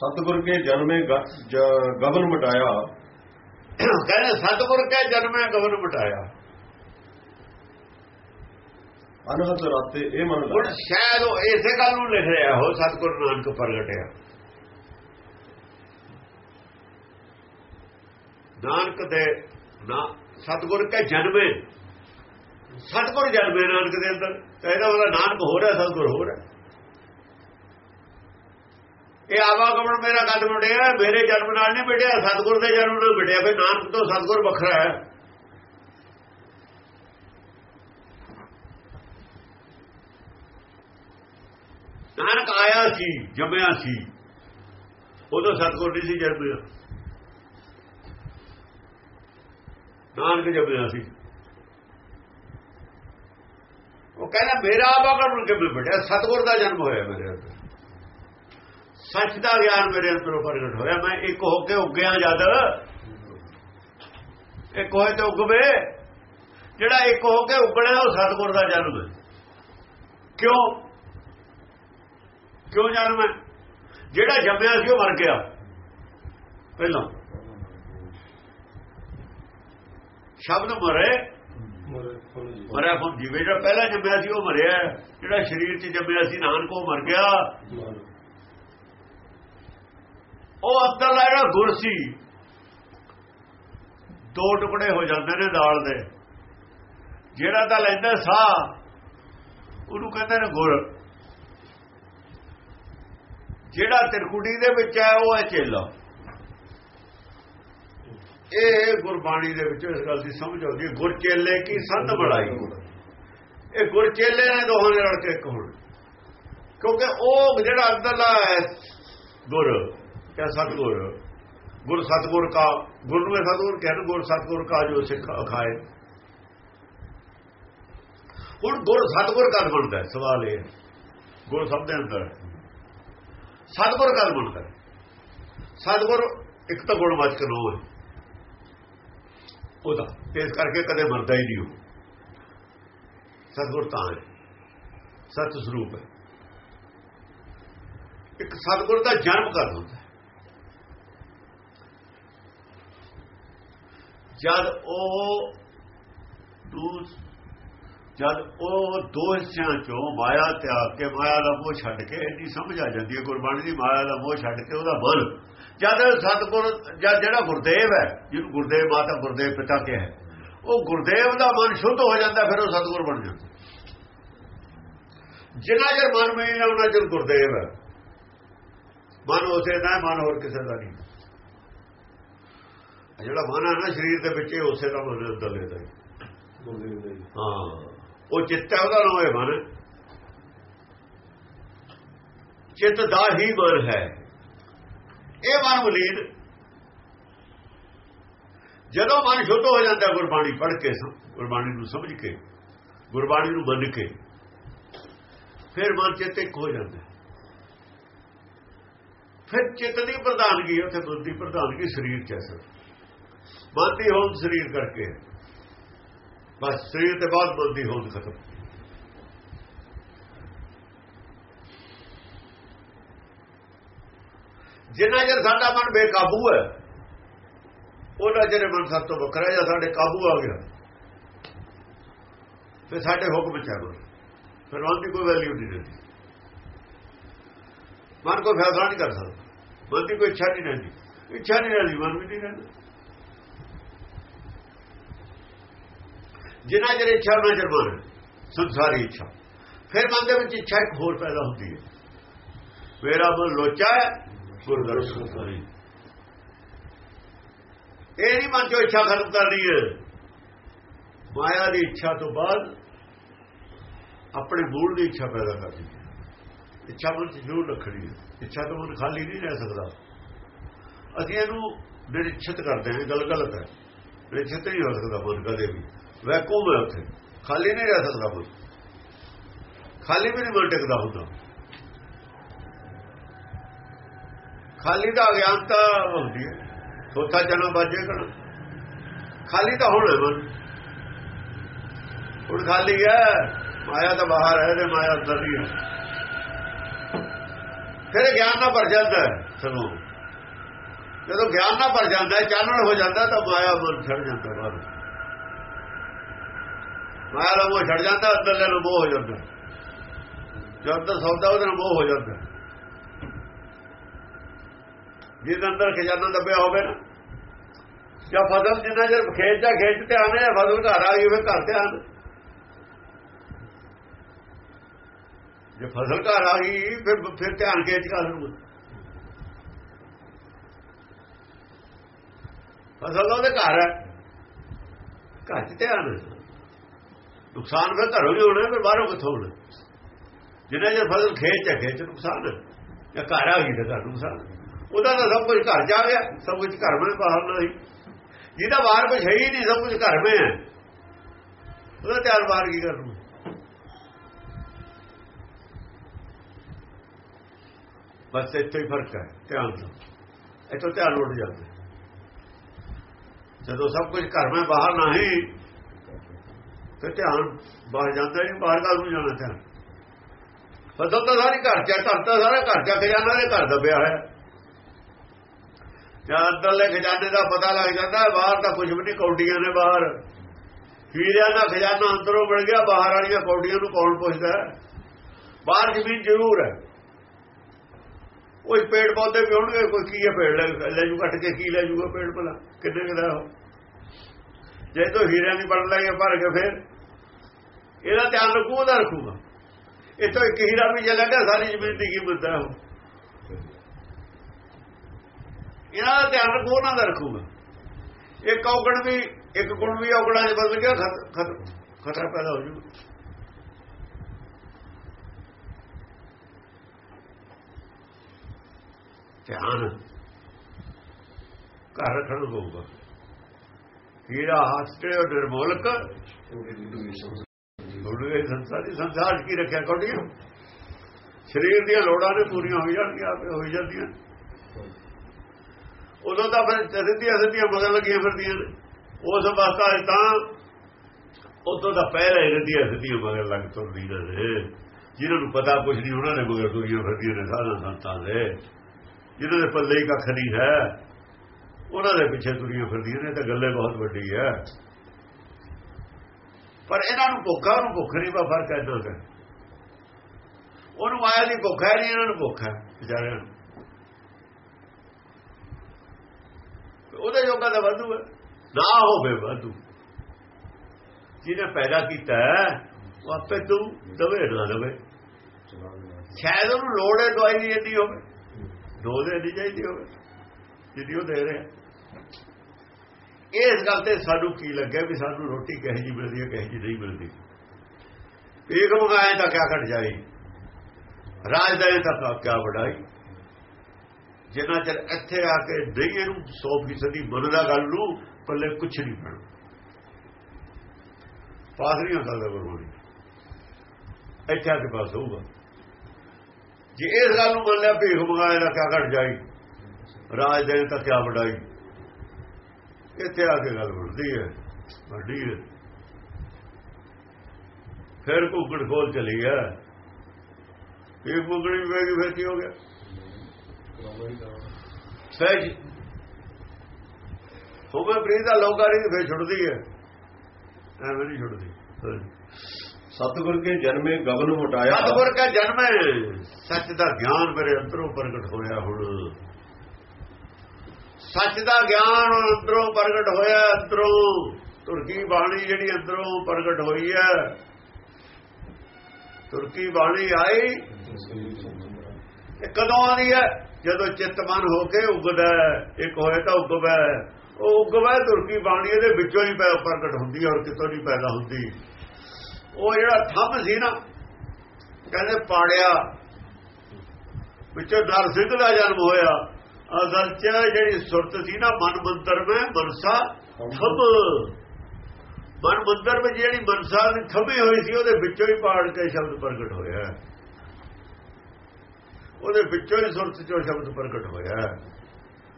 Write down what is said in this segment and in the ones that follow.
ਸਤਿਗੁਰ ਕੇ ਜਨਮੇ ਗ- ਜ- ਗਗਨ ਮਟਾਇਆ। ਕਹਿੰਦੇ ਸਤਿਗੁਰ ਕੇ ਜਨਮੇ ਗਵਨ ਮਟਾਇਆ। ਅਨਹਦ ਰਾਤੇ ਇਹ ਮਨ ਹੁਣ ਸ਼ਾਇਦ ਉਹ ਇਸੇ ਗੱਲ ਨੂੰ ਲਿਖ ਰਿਹਾ ਹੋ ਸਤਿਗੁਰ ਨਾਨਕ ਪ੍ਰਗਟਿਆ। ਨਾਨਕ ਦੇ ਨਾ ਸਤਿਗੁਰ ਕੇ ਜਨਮੇ। ਸਤਿਗੁਰ ਜਨਮੇ ਨਾਨਕ ਦੇ ਅੰਦਰ। ਤਾਂ ਇਹਦਾ ਮਤਲਬ ਨਾਨਕ ਹੋ ਰਿਹਾ ਸਤਿਗੁਰ ਹੋ। ਰਿਹਾ ਇਹ ਆਵਾਗਮਨ ਮੇਰਾ ਕਦ ਮੁੜਿਆ ਮੇਰੇ ਜਨਮ ਨਾਲ ਨਹੀਂ ਮਿਟਿਆ, ਸਤਿਗੁਰ ਦੇ ਜਨਮ ਨਾਲ ਮਿਟਿਆ, ਫਿਰ ਨਾਨਕ ਤੋਂ ਸਤਿਗੁਰ ਵੱਖਰਾ ਹੈ। ਨਾਨਕ ਆਇਆ ਸੀ, ਜੰਮਿਆ ਸੀ। ਉਦੋਂ ਸਤਿਗੁਰ ਨਹੀਂ ਸੀ ਜਨਮਿਆ। ਨਾਨਕ ਜੰਮਿਆ ਸੀ। ਉਹ ਕਹਿੰਦਾ, ਮੇਰਾ ਆਵਾਗਮਨ ਨੂੰ ਕਿਵੇਂ ਮਿਟਿਆ? ਸਤਿਗੁਰ ਦਾ ਜਨਮ ਹੋਇਆ ਮੇਰੇ ਅੰਦਰ। ਸੱਚ ਦਾ ਗਿਆਨ ਮੇਰੇ ਅੰਦਰੋਂ ਪ੍ਰਗਟ ਹੋਇਆ। ਮੈਂ ਇੱਕ ਹੋ ਕੇ ਉੱਗਿਆ ਜਦ। ਇੱਕ ਹੋਏ ਤੇ ਉੱਗਵੇ। ਜਿਹੜਾ ਇੱਕ ਹੋ ਕੇ ਉੱਗਣਾ ਉਹ ਸਤਿਗੁਰ ਦਾ ਜਨਮ ਹੈ। ਕਿਉਂ? ਕਿਉਂ ਜਨਮ ਹੈ? ਜਿਹੜਾ ਜੰਮਿਆ ਸੀ ਉਹ ਮਰ ਗਿਆ। ਪਹਿਲਾਂ। ਸ਼ਬਦ ਮਰੇ। ਮਰਿਆ ਹੁਣ ਜਿਵੇਂ ਜਿਹੜਾ ਪਹਿਲਾਂ ਜੰਮਿਆ ਸੀ ਉਹ ਮਰਿਆ। ਜਿਹੜਾ ਸਰੀਰ 'ਚ ਜੰਮਿਆ ਸੀ ਨਾਨਕ ਉਹ ਮਰ ਗਿਆ। ਉਹ ਅੰਦਰਲਾ ਜਿਹੜਾ ਗੁਰ ਸੀ, ਦੋ ਟੁਕੜੇ ਹੋ ਜਾਂਦੇ ਨੇ ਦਾਲ ਦੇ। ਜਿਹੜਾ ਤਾਂ ਲੈਂਦਾ ਸਾਹ, ਉਹਨੂੰ ਕਹਿੰਦੇ ਨੇ ਗੁਰ ਜਿਹੜਾ ਤਿਰਕੁੜੀ ਦੇ ਵਿੱਚ ਹੈ, ਉਹ ਹੈ ਚੇਲਾ। ਇਹ ਗੁਰਬਾਣੀ ਦੇ ਵਿੱਚ ਇਸ ਗੱਲ ਦੀ ਸਮਝ ਆਉਂਦੀ ਹੈ ਗੁਰ ਚੇਲੇ ਕੀ ਸੰਤ ਬੜਾਈ ਇਹ ਗੁਰ ਚੇਲੇ ਨੇ ਦੋਹਾਂ ਨੇ ਰਲ ਕੇ ਇੱਕ ਹੋਣ। ਕਿਉਂਕਿ ਉਹ ਜਿਹੜਾ ਅੰਦਰਲਾ ਹੈ ਗੁਰ ਕਿਆ ਸਤਗੁਰ? ਗੁਰ ਸਤਗੁਰ ਕਾ, ਗੁਰ ਨੂੰ ਸਤਗੁਰ ਕਹਿਣ ਗੁਰ ਸਤਗੁਰ ਕਾ ਜੋ ਸਿੱਖ ਅਖਾਏ। ਹੁਣ ਗੁਰ ਸਤਗੁਰ ਕਦ ਬਣਦਾ ਸਵਾਲ ਇਹ ਹੈ। ਗੁਰ ਸਭ ਦੇ ਅੰਦਰ ਹੈ। ਸਤਗੁਰ ਕਦ ਬਣਦਾ ਹੈ? ਸਤਗੁਰ ਇੱਕ ਤਾਂ ਗੁਣਵਾਚਕ ਨਾਮ ਹੈ। ਉਹਦਾ ਇਸ ਕਰਕੇ ਕਦੇ ਮਰਦਾ ਹੀ ਨਹੀਂ ਉਹ। ਸਤਗੁਰ ਤਾਂ ਹੈ। ਸਤ ਸਰੂਪ ਹੈ। ਇੱਕ ਸਤਗੁਰ ਦਾ ਜਨਮ ਕਦ ਹੁੰਦਾ ਜਦ ਉਹ ਦੂ ਜਦ ਉਹ ਦੋ ਹਿੱਸਿਆਂ ਚੋਂ ਮਾਇਆ ਤਿਆਗ ਕੇ ਮਾਇਆ ਦਾ ਮੋਹ ਛੱਡ ਕੇ ਇੰਨੀ ਸਮਝ ਆ ਜਾਂਦੀ ਹੈ, ਗੁਰਬਾਣੀ ਦੀ ਮਾਇਆ ਦਾ ਮੋਹ ਛੱਡ ਕੇ ਉਹਦਾ ਮਨ। ਜਦ ਸਤਗੁਰ ਜਦ ਜਿਹੜਾ ਗੁਰਦੇਵ ਹੈ, ਜਿਹਨੂੰ ਗੁਰਦੇਵ ਮਾਤਾ, ਗੁਰਦੇਵ ਪਿਤਾ ਕਿਹਾ ਉਹ ਗੁਰਦੇਵ ਦਾ ਮਨ ਸ਼ੁੱਧ ਹੋ ਜਾਂਦਾ, ਫਿਰ ਉਹ ਸਤਗੁਰ ਬਣ ਜਾਂਦਾ। ਜਿੰਨਾ ਚਿਰ ਮਨ ਵਿੱਚ ਨਾ ਉਹਨਾਂ ਚਿਰ ਗੁਰਦੇਵ ਹੈ। ਮਨ ਉਸੇ ਦਾ ਮਨ ਹੋਰ ਕਿਸੇ ਦਾ ਨਹੀਂ। ਜਿਹੜਾ ਮਨ ਹੈ ਨਾ ਸਰੀਰ ਦੇ ਵਿੱਚ ਉਸੇ ਦਾ ਮਨ ਅੰਦਰ ਲੈਦਾ ਹੈ। ਹਾਂ। ਉਹ ਚਿੱਤ ਹੈ ਉਹਦਾ ਨਾਮ ਹੈ ਮਨ। ਚਿੱਤ ਦਾ ਹੀ ਮਨ ਹੈ। ਇਹ ਮਨ ਮਲੀਨ। ਜਦੋਂ ਮਨ ਸ਼ੁੱਧ ਹੋ ਜਾਂਦਾ ਗੁਰਬਾਣੀ ਪੜ੍ਹ ਕੇ ਗੁਰਬਾਣੀ ਨੂੰ ਸਮਝ ਕੇ ਗੁਰਬਾਣੀ ਨੂੰ ਮੰਨ ਕੇ ਫਿਰ ਮਨ ਚਿੱਤ ਇੱਕ ਹੋ ਜਾਂਦਾ। ਫਿਰ ਚਿੱਤ ਦੀ ਪ੍ਰਧਾਨਗੀ ਉੱਥੇ ਦੀ ਪ੍ਰਧਾਨਗੀ ਸਰੀਰ ਚ ਹੈ ਮਨ ਦੀ ਹੋਂਦ ਸਰੀਰ ਕਰਕੇ। ਬਸ ਸਰੀਰ ਤੇ ਬਾਅਦ ਮਨ ਦੀ ਹੋਂਦ ਖਤਮ। ਜਿੰਨਾ ਚਿਰ ਸਾਡਾ ਮਨ ਬੇਕਾਬੂ ਹੈ, ਉਹਨਾਂ ਜਿਹੜੇ ਮਨ ਸਭ ਤੋਂ ਵੱਖਰਾ ਜਾਂ ਸਾਡੇ ਕਾਬੂ ਆ ਗਿਆ। ਫਿਰ ਸਾਡੇ ਹੁਕਮ ਚ ਆ ਗਏ ਫਿਰ ਮਨ ਦੀ ਕੋਈ ਵੈਲਿਊ ਨਹੀਂ ਰਹਿੰਦੀ। ਮਨ ਕੋਈ ਫੈਸਲਾ ਨਹੀਂ ਕਰ ਸਕਦਾ। ਮਨ ਦੀ ਕੋਈ ਇੱਛਾ ਨਹੀਂ ਰਹਿੰਦੀ। ਇੱਛਾ ਨਹੀਂ ਰਹਿੰਦੀ, ਮਨ ਵੀ ਨਹੀਂ ਰਹਿੰਦਾ। ਜਿੰਨਾ ਚਿਰ ਇੱਛਾ ਉਹਨਾਂ ਚਿਰ ਮਨ ਸੰਸਾਰੀ ਇੱਛਾ। ਫਿਰ ਮਨ ਦੇ ਵਿੱਚ ਇੱਛਾ ਇੱਕ ਹੋਰ ਪੈਦਾ ਹੁੰਦੀ ਹੈ। ਮੇਰਾ ਮਨ ਲੋਚਾ ਹੈ ਗੁਰਦਰਸ਼ਨ ਕਰੀ ਇਹ ਨਹੀਂ ਮਨ ਚੋਂ ਇੱਛਾ ਖਤਮ ਕਰਨੀ ਹੈ। ਮਾਇਆ ਦੀ ਇੱਛਾ ਤੋਂ ਬਾਅਦ ਆਪਣੇ ਮੂਲ ਦੀ ਇੱਛਾ ਪੈਦਾ ਕਰਨੀ ਹੈ। ਇੱਛਾ ਮਨ ਚ ਜ਼ਰੂਰ ਰੱਖਣੀ ਹੈ। ਇੱਛਾ ਤੋਂ ਮਨ ਖਾਲੀ ਨਹੀਂ ਰਹਿ ਸਕਦਾ। ਅਸੀਂ ਇਹਨੂੰ ਨਿਰਿਛਤ ਕਰਦੇ ਹਾਂ ਗੱਲ ਗਲਤ ਹੈ। ਨਿਰਿਛਤ ਨਹੀਂ ਹੋ ਸਕਦਾ ਮਨ ਕਦੇ ਵੀ। ਵੈਕੂਮ ਹੈ ਉੱਥੇ ਖਾਲੀ ਨਹੀਂ ਰਹਿ ਸਕਦਾ ਮਨ ਖਾਲੀ ਵੀ ਨਹੀਂ ਮਨ ਟਿਕਦਾ ਹੁੰਦਾ ਖਾਲੀ ਤਾਂ ਅਗਿਆਨਤਾ ਹੁੰਦੀ ਹੈ ਸੋਤਾ ਜਨਾ ਬਾਜੇ ਕਣ ਖਾਲੀ ਤਾਂ ਹੁਣ ਮਨ ਹੁਣ ਖਾਲੀ ਹੈ ਮਾਇਆ ਤਾਂ ਬਾਹਰ ਹੈ ਤੇ ਮਾਇਆ ਅੰਦਰ ਨਹੀਂ ਹੈ ਫਿਰ ਗਿਆਨ ਨਾਲ ਭਰ ਜਾਂਦਾ ਸਗੋਂ ਜਦੋਂ ਗਿਆਨ ਨਾਲ ਭਰ ਜਾਂਦਾ ਚਾਨਣ ਹੋ ਜਾਂਦਾ ਤਾਂ ਮਾਇਆ ਮਨ ਛੱਡ ਜਾਂਦਾ ਬਾਹਰ ਮਾਇਆ ਦਾ ਮੋਹ ਛੱਡ ਜਾਂਦਾ ਅੰਦਰਲੇ ਨੂੰ ਮੋਹ ਹੋ ਜਾਂਦਾ। ਜਦ ਤੱਕ ਸੌਦਾ, ਉਹਦੇ ਨਾਲ ਮੋਹ ਹੋ ਜਾਂਦਾ। ਜਿਹਦੇ ਅੰਦਰ ਖਜ਼ਾਨਾ ਦੱਬਿਆ ਹੋਵੇ ਨਾ, ਜਾਂ ਫਸਲ ਜਿੰਨਾ ਚਿਰ ਖੇਤ ਜਾਂ ਖੇਤ ਤੇ ਆਨੇ ਜਾਂ ਫਸਲ ਘਰ ਆ ਗਈ ਫਿਰ ਘਰ ਤੇ ਆਨ ਜੇ ਫਸਲ ਘਰ ਆ ਗਈ, ਫਿਰ ਫਿਰ ਧਿਆਨ ਖੇਤ ਕਰ ਲੂਗਾ ਫਸਲ ਉਹਦੇ ਘਰ ਹੈ। ਘਰ ਚ ਧਿਆਨ ਨੁਕਸਾਨ ਫਿਰ ਘਰੋਂ ਹੀ ਹੋਣਾ ਫਿਰ ਬਾਹਰੋਂ ਕਿੱਥੋਂ ਹੋਣਾ? ਜਿੰਨਾ ਚਿਰ ਫਸਲ ਖੇਤ ਚ ਹੈ, ਖੇਤ ਚ ਨੁਕਸਾਨ ਜਾਂ ਘਰ ਆ ਗਈ ਤਾਂ ਘਰ ਨੁਕਸਾਨ ਉਹਦਾ ਤਾਂ ਸਭ ਕੁਝ ਘਰ ਜਾ ਗਿਆ ਸਭ ਕੁਝ ਘਰ ਵਿੱਚ ਬਾਹਰ ਨਹੀਂ ਜਿਹਦਾ ਬਾਹਰ ਕੁਝ ਹੈ ਹੀ ਨਹੀਂ ਸਭ ਕੁਝ ਘਰ ਵਿੱਚ ਹੈ। ਉਹਦਾ ਧਿਆਨ ਬਾਹਰ ਕੀ ਕਰਨਾ ਬਸ ਇੱਥੇ ਹੀ ਫ਼ਰਕ ਹੈ ਧਿਆਨ ਦਾ ਇੱਥੋਂ ਧਿਆਨ ਉੱਡ ਜਾਂਦਾ ਜਦੋਂ ਸਭ ਕੁਝ ਘਰ ਵਿੱਚ ਬਾਹਰ ਨਹੀਂ ਫਿਰ ਧਿਆਨ ਬਾਹਰ ਜਾਂਦਾ ਨਹੀਂ ਬਾਹਰ ਦਾ ਨੂੰ ਜਾਣਾ ਧਿਆਨ। ਫਸਲ ਤਾਂ ਸਾਰੀ ਘਰ ਚ ਹੈ, ਘਰ ਤਾਂ ਸਾਰਾ ਘਰ ਚ ਖਜ਼ਾਨਾ ਦੇ ਘਰ ਦੱਬਿਆ ਹੋਇਆ। ਜਾਂ ਅੰਦਰਲੇ ਖਜ਼ਾਨੇ ਦਾ ਪਤਾ ਲੱਗ ਜਾਂਦਾ ਬਾਹਰ ਤਾਂ ਕੁਝ ਵੀ ਨਹੀਂ ਕੌਡੀਆਂ ਨੇ ਬਾਹਰ। ਹੀਰਿਆਂ ਦਾ ਖਜ਼ਾਨਾ ਅੰਦਰੋਂ ਮਿਲ ਗਿਆ ਬਾਹਰ ਵਾਲੀਆਂ ਕੌਡੀਆਂ ਨੂੰ ਕੌਣ ਪੁੱਛਦਾ? ਬਾਹਰ ਜ਼ਮੀਨ ਜ਼ਰੂਰ ਹੈ। ਕੋਈ ਪੇੜ ਪੌਦੇ ਵੀ ਹੋਣਗੇ ਕੋਈ ਕੀ ਹੈ ਪੇੜ? ਲੈ ਲੈ ਜੂ ਕੱਟ ਕੇ ਕੀ ਲੈ ਜੂਗਾ ਪੇੜ ਭਲਾ? ਕਿੰਨੇ ਕਿਦਾ ਹੋ ਜੇ ਤੋ ਹੀਰਿਆਂ ਦੀ ਬਣ ਲਾਈਏ ਭਰ ਕੇ ਫਿਰ। ਇਹਦਾ ਧਿਆਨ ਰੱਖੂ ਉਹਦਾ ਰੱਖੂਗਾ ਇਤੋਂ ਇੱਕ ਹੀਰਾ ਵੀ ਜੇ ਲੱਗਾ ਸਾਰੀ ਜ਼ਮੀਨ ਦੀ ਕੀਮਤ ਹੈ ਉਹ ਇਹਨਾਂ ਦਾ ਧਿਆਨ ਰੱਖੂ ਉਹਨਾਂ ਦਾ ਰੱਖੂਗਾ ਇੱਕ ਔਗਣ ਵੀ ਇੱਕ ਗੁਣ ਵੀ ਔਗਣਾਂ 'ਚ ਬਦਲ ਗਿਆ ਖਤ- ਖਤ- ਖਤਰਾ ਪੈਦਾ ਹੋ ਜੂਗਾ ਧਿਆਨ ਘਰ ਰੱਖਣ ਹੋਊਗਾ ਹੀਰਾ ਹਾਸਤੇ ਉਹ ਨਿਰਮੋਲਕ ਲੋੜੇ ਸੰਸਾਰ ਸੰਸਾਰ ਕੀ ਰੱਖਿਆ ਕੋਡੀਆਂ ਸਰੀਰ ਦੀਆਂ ਲੋੜਾਂ ਨੇ ਪੂਰੀਆਂ ਹੋ ਜਾਣਗੀਆਂ ਆਪੇ ਹੋ ਜਾਂਦੀਆਂ। ਉਦੋਂ ਤਾਂ ਫਿਰ ਸਿੱਧੀਆਂ ਸਿੱਧੀਆਂ ਬਦਲ ਲੱਗੀਆਂ ਫਿਰਦੀਆਂ ਨੇ। ਉਸ ਅਵਸਥਾ 'ਚ ਤਾਂ ਉਦੋਂ ਤਾਂ ਪਹਿਲਾਂ ਹੀ ਸਿੱਧੀਆਂ ਮਗਰ ਲੱਗ ਤੁਰਦੀਆਂ ਨੇ। ਜਿਹਨਾਂ ਨੂੰ ਪਤਾ ਕੁਝ ਨਹੀਂ, ਉਹਨਾਂ ਨੇ ਮਗਰ ਤੁਰੀਆਂ ਫਿਰਦੀਆਂ ਨੇ ਸਾਧਾਂ ਸੰਤਾਂ ਦੇ। ਜਿਹਨਾਂ ਦੇ ਪੱਲੇ ਹੀ ਕੱਖ ਨਹੀਂ ਹੈ, ਉਹਨਾਂ ਦੇ ਪਿੱਛੇ ਤੁਰੀਆਂ ਫਿਰਦੀਆਂ ਨੇ ਤਾਂ ਗੱਲੇ ਬਹੁਤ ਵੱਡੀ ਹੈ। ਪਰ ਇਹਨਾਂ ਨੂੰ ਭੁੱਖਾ ਨੂੰ ਭੁੱਖ ਨਹੀਂ ਬਾ ਫ਼ਰਕ ਐਦਾਂ ਦਾ। ਉਹਨੂੰ ਆਇਆ ਦੀ ਭੁੱਖ ਹੈ ਨਹੀਂ ਇਹਨਾਂ ਨੂੰ ਭੁੱਖ ਹੈ ਵਿਚਾਰਿਆਂ ਨੂੰ। ਉਹਦੇ ਜੋਗਾ ਦਾ ਵਾਧੂ ਹੈ। ਨਾ ਹੋਵੇ ਵਾਧੂ। ਜਿਹਨੇ ਪੈਦਾ ਕੀਤਾ ਹੈ, ਉਹ ਆਪੇ ਤੂੰ ਦਵੇ ਨਾ ਦਵੇ। ਸ਼ਾਇਦ ਉਹਨੂੰ ਲੋੜ ਹੈ ਦਵਾਈ ਦੀ ਇੰਨੀ ਹੋਵੇ। ਦੋ ਦੇ ਨਹੀਂ ਚਾਹੀਦੀ ਹੋਵੇ। ਜਿੱਦੀ ਉਹ ਦੇ ਰਿਹਾ। ਇਸ ਗੱਲ ਤੇ ਸਾਨੂੰ ਕੀ ਲੱਗਿਆ ਵੀ ਸਾਨੂੰ ਰੋਟੀ ਕਹੇ ਜੀ ਮਿਲਦੀ ਹੈ, ਕਹੇ ਜੀ ਨਹੀਂ ਮਿਲਦੀ। ਇੱਕ ਮੰਗਾਏ ਤਾਂ ਕਿਆ ਘਟ ਜਾਈ ਰਾਜ ਦਾ ਤਾਂ ਕਿਆ ਵਡਾਈ ਜਿੰਨਾ ਚਿਰ ਇੱਥੇ ਆ ਕੇ ਨਹੀਂ ਇਹਨੂੰ 100% ਮੰਨਦਾ ਗੱਲ ਨੂੰ, ਪੱਲੇ ਕੁਛ ਨਹੀਂ ਪੈਣਾ। ਪਾਸ ਨਹੀਂ ਹੁੰਦਾ ਗੁਰਬਾਣੀ ਇੱਥੇ ਆ ਕੇ ਪਾਸ ਹੋਊਗਾ। ਜੇ ਇਸ ਗੱਲ ਨੂੰ ਮੰਨ ਲਿਆ ਭੇਖ ਮੰਗਾਏ ਦਾ ਕਿਆ ਘਟ ਜਾਈ ਰਾਜ ਦੇ ਤਾਂ ਕਿਆ ਵਡਾਈ ਇੱਥੇ ਆ ਕੇ ਗੱਲ ਬਣਦੀ ਹੈ ਵੱਡੀ ਹੈ। ਫਿਰ ਘੁੱਗੜ ਖੋਲ ਚਲੀ ਹੈ। ਇਹ ਮੁਗੜੀ ਵੇਗੀ ਫਿਰ ਕੀ ਹੋ ਗਿਆ? ਸਹਿਜ। ਹੋਵੇ ਪ੍ਰੀਤ ਦਾ ਲੋਕਾਰੀ ਫਿਰ ਛੁੱਟਦੀ ਹੈ। ਐਵੇਂ ਨਹੀਂ ਛੁੱਟਦੀ। ਸਤਿਗੁਰ ਕੇ ਜਨਮੇ ਗਗਨ ਮਟਾਇਆ। ਸਤਿਗੁਰ ਦਾ ਜਨਮ। ਸੱਚ ਦਾ ਗਿਆਨ ਮੇਰੇ ਅੰਦਰੋਂ ਪ੍ਰਗਟ ਹੋਇਆ ਹੁਣ। ਸੱਚ ਦਾ ਗਿਆਨ ਅੰਦਰੋਂ ਪ੍ਰਗਟ ਹੋਇਆ, ਅੰਦਰੋਂ ਤੁਰਕੀ ਬਾਣੀ ਜਿਹੜੀ ਅੰਦਰੋਂ ਪ੍ਰਗਟ ਹੋਈ ਹੈ। ਤੁਰਕੀ ਬਾਣੀ ਆਈ ਕਦੋਂ ਆਉਂਦੀ ਹੈ? ਜਦੋਂ ਚਿੱਤ ਮਨ ਹੋ ਕੇ ਉਗਦਾ ਇੱਕ ਹੋਏ ਤਾਂ ਉਗਦਾ ਹੈ। ਉਹ ਉਗਵਾ ਤੁਰਕੀ ਬਾਣੀ ਇਹਦੇ ਵਿੱਚੋਂ ਹੀ ਪੈ ਪ੍ਰਗਟ ਹੁੰਦੀ ਹੈ ਔਰ ਕਿਤੋਂ ਨਹੀਂ ਪੈਦਾ ਹੁੰਦੀ। ਉਹ ਜਿਹੜਾ ਥੰਮ ਸੀ ਨਾ, ਕਹਿੰਦੇ ਪਾੜਿਆ, ਵਿੱਚੋਂ ਨਰ ਸਿੰਘ ਦਾ ਜਨਮ ਹੋਇਆ। ਅਸਲ ਚ ਜਿਹੜੀ ਸੁਰਤ ਸੀ ਨਾ, ਮਨ ਮੰਤਰ ਵਿੱਚ ਮਨਸਾ ਥੰਮ ਮਨ ਮੰਤਰ ਵਿੱਚ ਜਿਹੜੀ ਮਨਸਾ ਦੀ ਥੰਮੀ ਹੋਈ ਸੀ, ਉਹਦੇ ਵਿੱਚੋਂ ਹੀ ਪਾੜ ਕੇ ਸ਼ਬਦ ਪ੍ਰਗਟ ਹੋਇਆ। ਉਹਦੇ ਵਿੱਚੋਂ ਹੀ ਸੁਰਤ ਚੋਂ ਸ਼ਬਦ ਪ੍ਰਗਟ ਹੋਇਆ।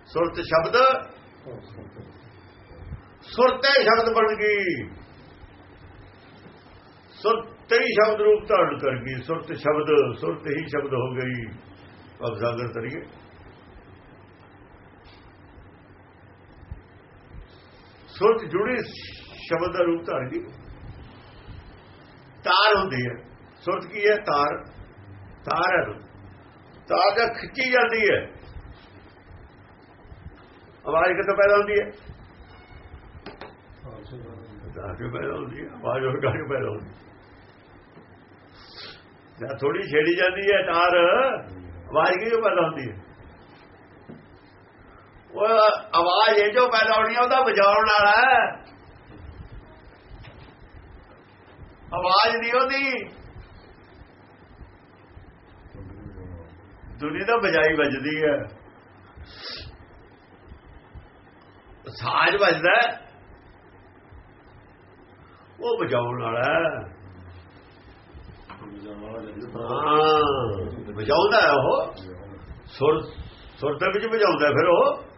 ਸੁਰਤ ਸ਼ਬਦ, ਸੁਰਤੇ ਸ਼ਬਦ ਬਣ ਗਈ। ਸੁਰਤੇ ਹੀ ਸ਼ਬਦ ਰੂਪ ਧਾਰਨ ਕਰ ਗਈ। ਸੁਰਤ ਸ਼ਬਦ, ਸੁਰਤ ਹੀ ਸ਼ਬਦ ਹੋ ਗਈ। ਅਬ ਸਾਗਰ ਸੁਰਤ ਜੁੜੀ ਸ਼ਬਦ ਦਾ ਰੂਪ ਧਾਰ ਗਈ ਤਾਰ ਹੁੰਦੀ ਹੈ। ਸੁਰਤ ਕੀ ਹੈ? ਤਾਰ। ਤਾਰ ਹੈ ਤਾਰ ਦਾ ਖਿੱਚੀ ਜਾਂਦੀ ਹੈ, ਆਵਾਜ਼ ਕਿੱਥੋਂ ਪੈਦਾ ਹੁੰਦੀ ਹੈ? ਤਾਰ ਤੋਂ ਪੈਦਾ ਹੁੰਦੀ ਹੈ? ਆਵਾਜ਼ ਹੋਰ ਕਾਹੋਂ ਪੈਦਾ ਹੁੰਦੀ ਹੈ? ਜਾਂ ਥੋੜੀ ਛੇੜੀ ਜਾਂਦੀ ਹੈ ਤਾਰ, ਆਵਾਜ਼ ਕਿਉਂ ਪੈਦਾ ਹੁੰਦੀ ਹੈ? ਉਹ ਆਵਾਜ਼ ਇਹ ਜੋ ਪੈਦਾ ਹੋਣੀ ਉਹਦਾ ਵਜਾਉਣ ਵਾਲਾ ਹੈ। ਆਵਾਜ਼ ਨਹੀਂ ਉਹਦੀ। ਦੁਨੀਆ ਦਾ ਵਜਾਈ ਵੱਜਦੀ ਹੈ। ਸਾਜ਼ ਵੱਜਦਾ ਉਹ ਵਜਾਉਣ ਵਾਲਾ ਹੈ। ਹਾਂ, ਵਜਾਉਂਦਾ ਉਹ। ਸੁਰ ਸੁਰ ਦੇ ਵਿੱਚ ਵਜਾਉਂਦਾ ਫਿਰ ਉਹ।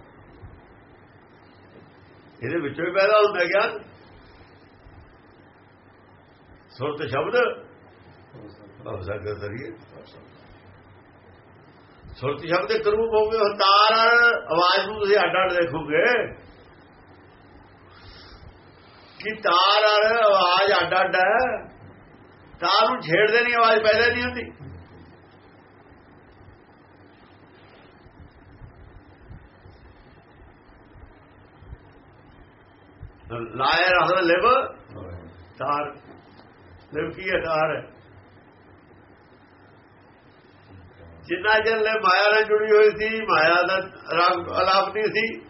ਇਹਦੇ ਵਿੱਚੋਂ ਹੀ ਪੈਦਾ ਹੁੰਦਾ ਗਿਆਨ। ਸੁਰਤ ਸ਼ਬਦ ਅਫਜ਼ਾ ਕਰ ਦਰੀਏ ਸੁਰ ਸ਼ਬਦ ਇੱਕ ਰੂਪ ਹੋਵੇ ਹੁਣ ਤਾਰ ਆਵਾਜ਼ ਨੂੰ ਤੁਸੀਂ ਅੱਡ ਅੱਡ ਦੇਖੋਗੇ। ਕਿ ਤਾਰ ਔਰ ਆਵਾਜ਼ ਅੱਡ ਅੱਡ ਹੈ। ਤਾਰ ਨੂੰ ਛੇੜਦੇ ਨਹੀਂ, ਆਵਾਜ਼ ਪੈਦਾ ਨਹੀਂ ਹੁੰਦੀ। ਲਾਇ ਰਹਾ ਲਿਵ। ਤਾਰ ਲਿਵ ਕੀ ਹੈ ਤਾਰ ਜਿੰਨਾ ਚਿਰ ਲੈ ਮਾਇਆ ਨਾਲ ਜੁੜੀ ਹੋਈ ਸੀ ਮਾਇਆ ਦਾ ਰੰਗ ਅਲਾਪ ਨਹੀਂ ਸੀ।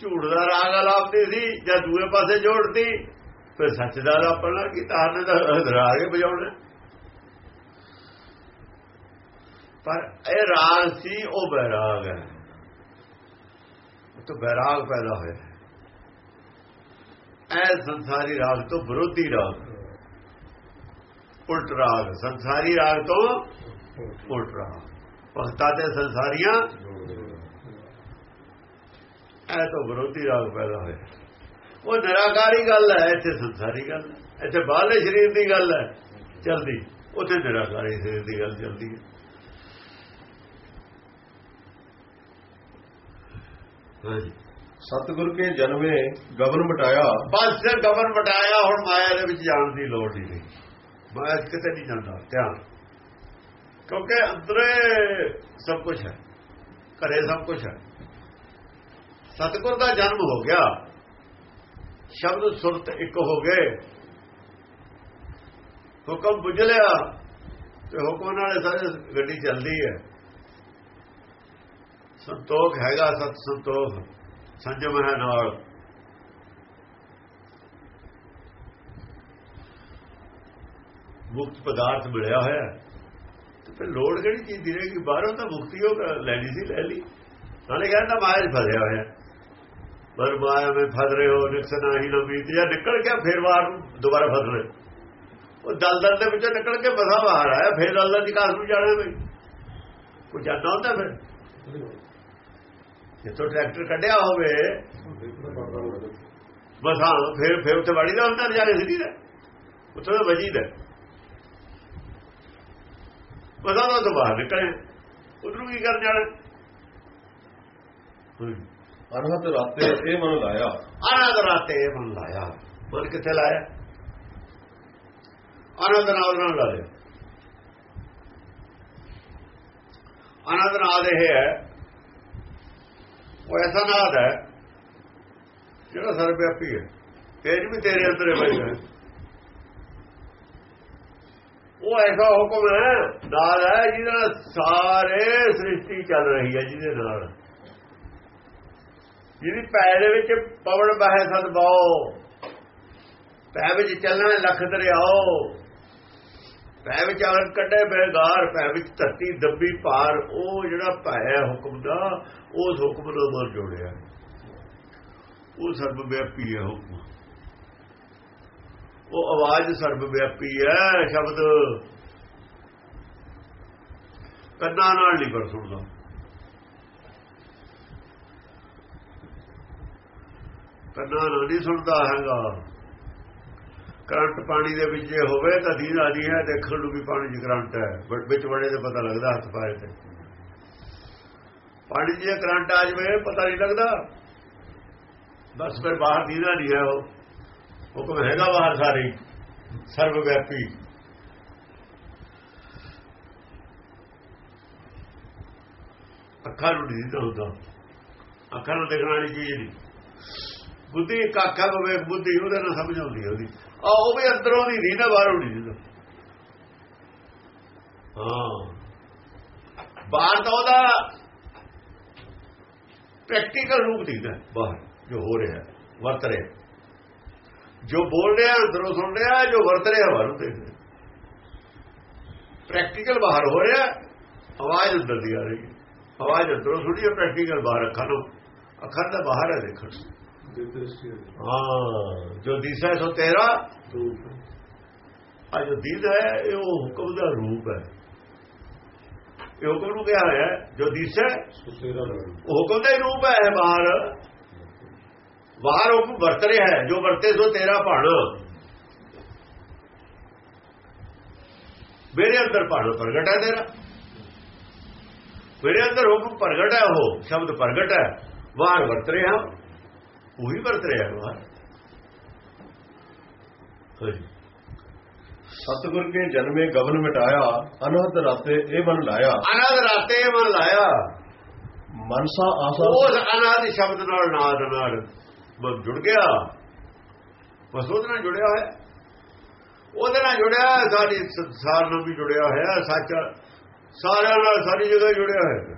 ਝੂਠ ਦਾ ਰਾਗ ਅਲਾਪ ਨਹੀਂ ਸੀ ਜਦ ਦੂਏ ਪਾਸੇ ਜੋੜਤੀ ਫਿਰ ਸੱਚ ਦਾ ਲਾਪਣਾ ਕੀ ਤਾਰ ਨੇ ਤਾਂ ਰਾਗ ਹੀ ਵਜਾਉਣਾ। ਪਰ ਇਹ ਰਾਗ ਸੀ ਉਹ ਬੈਰਾਗ ਹੈ। ਤੋਂ ਬੈਰਾਗ ਪੈਦਾ ਹੋਇਆ ਐ ਸੰਸਾਰੀ ਰਾਗ ਤੋਂ ਵਿਰੋਧੀ ਰਾਗ। ਉਲਟ ਰਾਗ। ਸੰਸਾਰੀ ਰਾਗ ਤੋਂ ਉਲਟ ਰਾਗ। ਭਗਤਾਂ ਦੇ ਸੰਸਾਰੀਆਂ। ਐ ਤੋਂ ਵਿਰੋਧੀ ਰਾਗ ਪੈਦਾ ਹੋਇਆ ਉਹ ਨਿਰਾਕਾਰੀ ਗੱਲ ਹੈ, ਇੱਥੇ ਸੰਸਾਰੀ ਗੱਲ ਹੈ। ਇੱਥੇ ਬਾਹਰਲੇ ਸਰੀਰ ਦੀ ਗੱਲ ਹੈ, ਚਲਦੀ। ਉੱਥੇ ਨਿਰਾਕਾਰੀ ਸਰੀਰ ਦੀ ਗੱਲ ਚਲਦੀ ਹੈ। ਹਾਂਜੀ। ਸਤਿਗੁਰ ਕੇ ਜਨਮੇ ਗਗਨ ਮਟਾਇਆ। ਬਸ ਫਿਰ ਗਵਨ ਵਟਾਇਆ ਹੁਣ ਮਾਇਆ ਦੇ ਵਿੱਚ ਜਾਣ ਦੀ ਲੋੜ ਨਹੀਂ। ਰਹੀ ਮਾਇਆ ਕਿਤੇ ਨਹੀਂ ਜਾਂਦਾ ਧਿਆਨ। ਕਿਉਂਕਿ ਅੰਦਰੇ ਸਭ ਕੁਝ ਹੈ ਘਰੇ ਸਭ ਕੁਝ ਹੈ। ਸਤਿਗੁਰ ਦਾ ਜਨਮ ਹੋ ਗਿਆ। ਸ਼ਬਦ ਸੁਰਤ ਇੱਕ ਹੋ ਗਏ। ਹੁਕਮ ਬੁਝ ਲਿਆ ਤੇ ਹੁਕਮ ਨਾਲ ਸਾਰੀ ਗੱਡੀ ਚੱਲਦੀ ਹੈ। ਸੰਤੋਖ ਹੈਗਾ ਸਤ ਸੰਤੋਖ ਸੰਜਮ ਹੈ ਨਾਲ ਮੁਕਤ ਪਦਾਰਥ ਮਿਲਿਆ ਹੋਇਆ ਹੈ। ਤੇ ਫਿਰ ਲੋੜ ਕਿਹੜੀ ਚੀਜ਼ ਦੀ ਰਹੇਗੀ ਬਾਹਰੋਂ ਤਾਂ ਮੁਕਤੀ ਉਹ ਲੈਣੀ ਸੀ ਲੈ ਲਈ ਨਾਲੇ ਕਹਿੰਦਾ ਮਾਇਆ 'ਚ ਫਸਿਆ ਹੋਇਆ ਪਰ ਮਾਇਆ ਵਿੱਚ ਫਸ ਰਹੇ ਹੋ ਨਿਕਸਨਾ ਹੀ ਨਮੀਤ ਜਾਂ ਨਿਕਲ ਗਿਆ ਫਿਰ ਬਾਹਰ ਨੂੰ ਦੁਬਾਰਾ ਫਸ ਰਹੇ ਉਹ ਦਲਦਲ ਦੇ ਵਿੱਚੋਂ ਨਿਕਲ ਕੇ ਬਸਾ ਬਾਹਰ ਆਇਆ ਫਿਰ ਦਲਦਲ ਦੀ ਕਾਸ ਨੂੰ ਜਾਣਾ ਬਈ ਕੋਈ ਜਾਂਦਾ ਹੁੰਦਾ ਫਿਰ ਜਿੱਥੋਂ ਟਰੈਕਟਰ ਕੱਢਿਆ ਹੋਵੇ ਬਸਾਂ ਫਿਰ ਫਿਰ ਉੱਥੇ ਵੜੀ ਦਾ ਹੁੰਦਾ ਨਜ਼ਾਰੇ ਸਿੱਧੀ ਦਾ ਉੱਥੇ ਦਾ ਬਸਾਂ ਦਾ ਬਾਹਰ ਨਿਕਲੇ ਉਧਰੋਂ ਕੀ ਕਰਨ ਜਾਣਾ? ਅਨਹਤ ਰਾਤੇ ਇਹ ਮਨ ਲਾਇਆ। ਆਨੰਦ ਰਾਤੇ ਮਨ ਲਾਇਆ। ਮਨ ਕਿੱਥੇ ਲਾਇਆ? ਆਨੰਦ ਨਾਲ ਨਾਲ ਲਾਇਆ ਆਨੰਦ ਨਾਲ ਇਹ ਹੈ ਉਹ ਐਸਾ ਨਾਦ ਹੈ, ਜਿਹੜਾ ਸਰਵਿਆਪੀ ਹੈ। ਤੇਜ ਵੀ ਤੇਰੇ ਅੰਦਰ ਹੈ ਬੈਠਾ ਉਹ ਐਸਾ ਹੁਕਮ ਹੈ ਨਾਲ ਹੈ, ਜਿਹਦੇ ਨਾਲ ਸਾਰੇ ਸ੍ਰਿਸ਼ਟੀ ਚੱਲ ਰਹੀ ਹੈ, ਜਿਹਦੇ ਨਾਲ। ਜਿਹਦੀ ਪੈ ਦੇ ਵਿੱਚ ਪਵਨ ਬਹਿ ਸਦਬਾਓ ਪੈ ਵਿੱਚ ਚੱਲਣ ਲੱਖ ਦਰਿਆਓ। ਪੈ ਵਿੱਚ ਕੱਢੇ ਬੇਗਾਰ ਪੈ ਵਿੱਚ ਧਰਤੀ ਦੱਬੀ ਪਾਰ, ਉਹ ਜਿਹੜਾ ਪਾਇਆ ਹੁਕਮ ਦਾ, ਉਸ ਹੁਕਮ ਨਾਲ ਮਨ ਜੋੜਿਆ। ਉਹ ਸਰਬ ਵਿਆਪੀ ਹੈ ਹੁਕਮ। ਉਹ ਆਵਾਜ਼ ਸਰਬ ਵਿਆਪੀ ਹੈ, ਸ਼ਬਦ ਕੰਨਾਂ ਨਾਲ ਨਹੀਂ ਪਰ ਸੁਣਦਾ। ਕੰਨਾਂ ਨਾਲ ਨਹੀਂ ਸੁਣਦਾ ਹੈਗਾ। ਕਰੰਟ ਪਾਣੀ ਦੇ ਵਿੱਚ ਜੇ ਹੋਵੇ ਤਾਂ ਦੀਨ ਆਦੀ ਹੈ, ਦੇਖਣ ਨੂੰ ਵੀ ਪਾਣੀ 'ਚ ਕਰੰਟ ਹੈ। ਬਟ ਵਿੱਚ ਬੜੇ ਤੇ ਪਤਾ ਲੱਗਦਾ, ਹੱਥ ਪਾਏ ਤੇ। ਪਾਣੀ 'ਚ ਜੇ ਕਰੰਟ ਆ ਜਾਵੇ, ਪਤਾ ਨਹੀਂ ਲੱਗਦਾ। ਬਸ ਫਿਰ ਬਾਹਰ ਦੀਦਾ ਨਹੀਂ ਹੈ ਉਹ। ਹੁਕਮ ਹੈਗਾ ਬਾਹਰ ਸਾਰੇ ਸਰਵ ਵਿਆਪੀ ਅੱਖਾਂ ਨੂੰ ਨਹੀਂ ਦਿਖਦਾ ਹੁੰਦਾ ਅੱਖਾਂ ਨੂੰ ਦੇਖਣ ਵਾਲੀ ਚੀਜ਼ ਨਹੀਂ। ਬੁੱਧੀ ਇੱਕ ਅੱਖਾਂ ਨੂੰ ਵੇਖ, ਬੁੱਧੀ ਉਹਦੇ ਨਾਲ ਸਮਝ ਆਉਂਦੀ ਹੈ ਉਹਦੀ। ਆ ਉਹ ਵੀ ਅੰਦਰੋਂ ਦੀ ਨਹੀਂ ਨਾ ਬਾਹਰੋਂ ਨਹੀਂ ਦਿਖਦਾ ਹਾਂ। ਬਾਹਰ ਤਾਂ ਉਹਦਾ ਪ੍ਰੈਕਟੀਕਲ ਰੂਪ ਦਿਖਦਾ ਬਾਹਰ ਜੋ ਹੋ ਰਿਹਾ ਵਰਤ ਰਿਹਾ। ਜੋ ਬੋਲ ਰਿਹਾ ਅੰਦਰੋਂ ਸੁਣ ਰਿਹਾ ਜੋ ਵਰਤ ਰਿਹਾ ਬਾਹਰੋਂ ਦੇਖ ਰਿਹਾ। ਪ੍ਰੈਕਟੀਕਲ ਬਾਹਰ ਹੋ ਰਿਹਾ ਆਵਾਜ਼ ਅੰਦਰ ਦੀ ਆ ਰਹੀ ਹੈ। ਆਵਾਜ਼ ਅੰਦਰੋਂ ਸੁਣੀ ਹੈ ਪ੍ਰੈਕਟੀਕਲ ਬਾਹਰ ਅੱਖਾਂ ਨੂੰ ਅੱਖਾਂ ਦਾ ਬਾਹਰ ਹੈ ਦੇਖਣ ਹਾਂ ਜੋ ਦਿਸਾ ਸੋ ਤੇਰਾ ਆ ਜੋ ਦਿਨ ਹੈ ਇਹ ਉਹ ਹੁਕਮ ਦਾ ਰੂਪ ਹੈ। ਇਹ ਹੁਕਮ ਨੂੰ ਕਿਹਾ ਹੈ ਜੋ ਦਿਸਾ ਉਹ ਹੁਕਮ ਦਾ ਰੂਪ ਹੈ ਬਾਹਰ। ਬਾਹਰ ਉਹ ਵਰਤ ਰਿਹਾ ਹੈ ਜੋ ਵਰਤੇ ਸੋ ਤੇਰਾ ਭਾਣ ਮੇਰੇ ਅੰਦਰ ਭਾਣ ਪ੍ਰਗਟ ਹੈ ਤੇਰਾ। ਮੇਰੇ ਅੰਦਰ ਹੁਕਮ ਪ੍ਰਗਟ ਹੈ ਉਹ ਸ਼ਬਦ ਪ੍ਰਗਟ ਹੈ। ਬਾਹਰ ਵਰਤ ਰਿਹਾ। ਉਹੀ ਵਰਤ ਰਿਹਾ ਹਾਂਜੀ ਸਤਿਗੁਰ ਕੇ ਜਨਮੇ ਗਗਨ ਮਿਟਾਇਆ ਅਨਹਦ ਰਾਤੇ ਇਹ ਮਨ ਲਾਇਆ। ਅਨਾਦ ਰਾਤੇ ਮਨ ਲਾਇਆ। ਮਨਸਾ ਆਸਾ ਉਸ ਅਨਾਦ ਸ਼ਬਦ ਨਾਲ ਨਾਦ ਨਾਲ ਮਨ ਜੁੜ ਗਿਆ। ਬਸ ਉਹਦੇ ਨਾਲ ਜੁੜਿਆ ਹੋਇਆ। ਉਹਦੇ ਨਾਲ ਜੁੜਿਆ ਸਾਡੀ ਸੰਸਾਰ ਨਾਲ ਵੀ ਜੁੜਿਆ ਹੋਇਆ ਸੱਚ ਸਾਰਿਆਂ ਨਾਲ ਸਾਰੀ ਜਗ੍ਹਾ ਜੁੜਿਆ ਹੋਇਆ।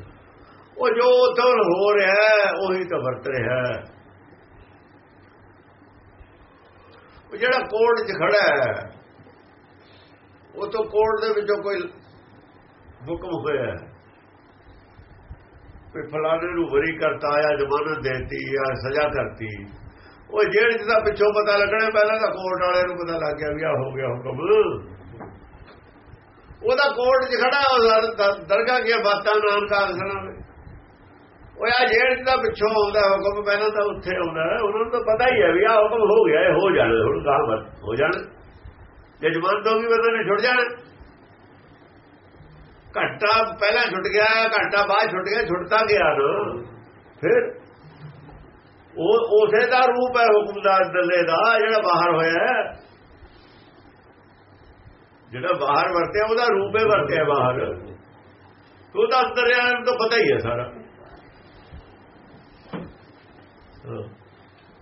ਉਹ ਜੋ ਉੱਥੇ ਹੋ ਰਿਹਾ ਉਹੀ ਤਾਂ ਵਰਤ ਰਿਹਾ। ਹੈ ਉਹ ਜਿਹੜਾ ਕੋਰਟ 'ਚ ਖੜਾ ਹੈ, ਉਹ ਤੋਂ ਕੋਰਟ ਦੇ ਵਿੱਚੋਂ ਕੋਈ ਹੁਕਮ ਹੋਇਆ ਹੈ ਵੀ ਫਲਾਣੇ ਨੂੰ ਵਰੀ ਕਰਤਾ ਆ, ਜ਼ਮਾਨਤ ਦੇਤੀ ਆ, ਸਜ਼ਾ ਕਰਤੀ। ਉਹ ਜੇਲ੍ਹ ਚ ਦਾ ਪਿੱਛੋਂ ਪਤਾ ਲੱਗਣਾ, ਪਹਿਲਾਂ ਤਾਂ ਕੋਰਟ ਵਾਲਿਆਂ ਨੂੰ ਪਤਾ ਲੱਗ ਗਿਆ ਵੀ ਆ ਹੋ ਗਿਆ ਹੁਕਮ। ਉਹਦਾ ਕੋਰਟ 'ਚ ਖੜਾ, ਉਹ ਦਰ- ਦਰਗਾਹ ਦੀਆਂ ਬਾਤਾਂ ਨਾਨਕਾਰ ਸੁਣਾਵੇ ਉਹ ਆ ਜੇਲ੍ਹ ਦਾ ਪਿੱਛੋਂ ਆਉਂਦਾ ਹੁਕਮ, ਪਹਿਲਾਂ ਤਾਂ ਉੱਥੇ ਆਉਂਦਾ। ਉਹਨਾਂ ਨੂੰ ਤਾਂ ਪਤਾ ਹੀ ਹੈ ਵੀ ਆ ਹੁਕਮ ਹੋ ਗਿਆ, ਇਹ ਹੋ ਜਾਣਾ, ਹੁਣ ਕਹਾਂ ਬਸ ਹੋ ਜਾਣਾ। ਜੇ ਜ਼ਮਾਨਤ ਹੋ ਗਈ ਬੰਦੇ ਨੇ ਛੁੱਟ ਜਾਣਾ। ਘੰਟਾ ਪਹਿਲਾਂ ਛੁੱਟ ਗਿਆ, ਘੰਟਾ ਬਾਅਦ ਛੁੱਟ ਗਿਆ, ਛੁੱਟਦਾ ਗਿਆ ਨਾ। ਫਿਰ ਉਹ ਉਸੇ ਦਾ ਰੂਪ ਹੈ ਹੁਕਮ ਦਾ ਦੱਲੇ ਦਾ, ਜਿਹੜਾ ਬਾਹਰ ਹੋਇਆ ਜਿਹੜਾ ਬਾਹਰ ਵਰਤਿਆ, ਉਹਦਾ ਰੂਪ ਹੈ ਵਰਤਿਆ ਬਾਹਰ। ਤੂੰ ਤਾਂ ਅੰਦਰ ਆ ਨੂੰ ਤਾਂ ਪਤਾ ਹੀ ਹੈ ਸਾਰਾ ਹਾਂ।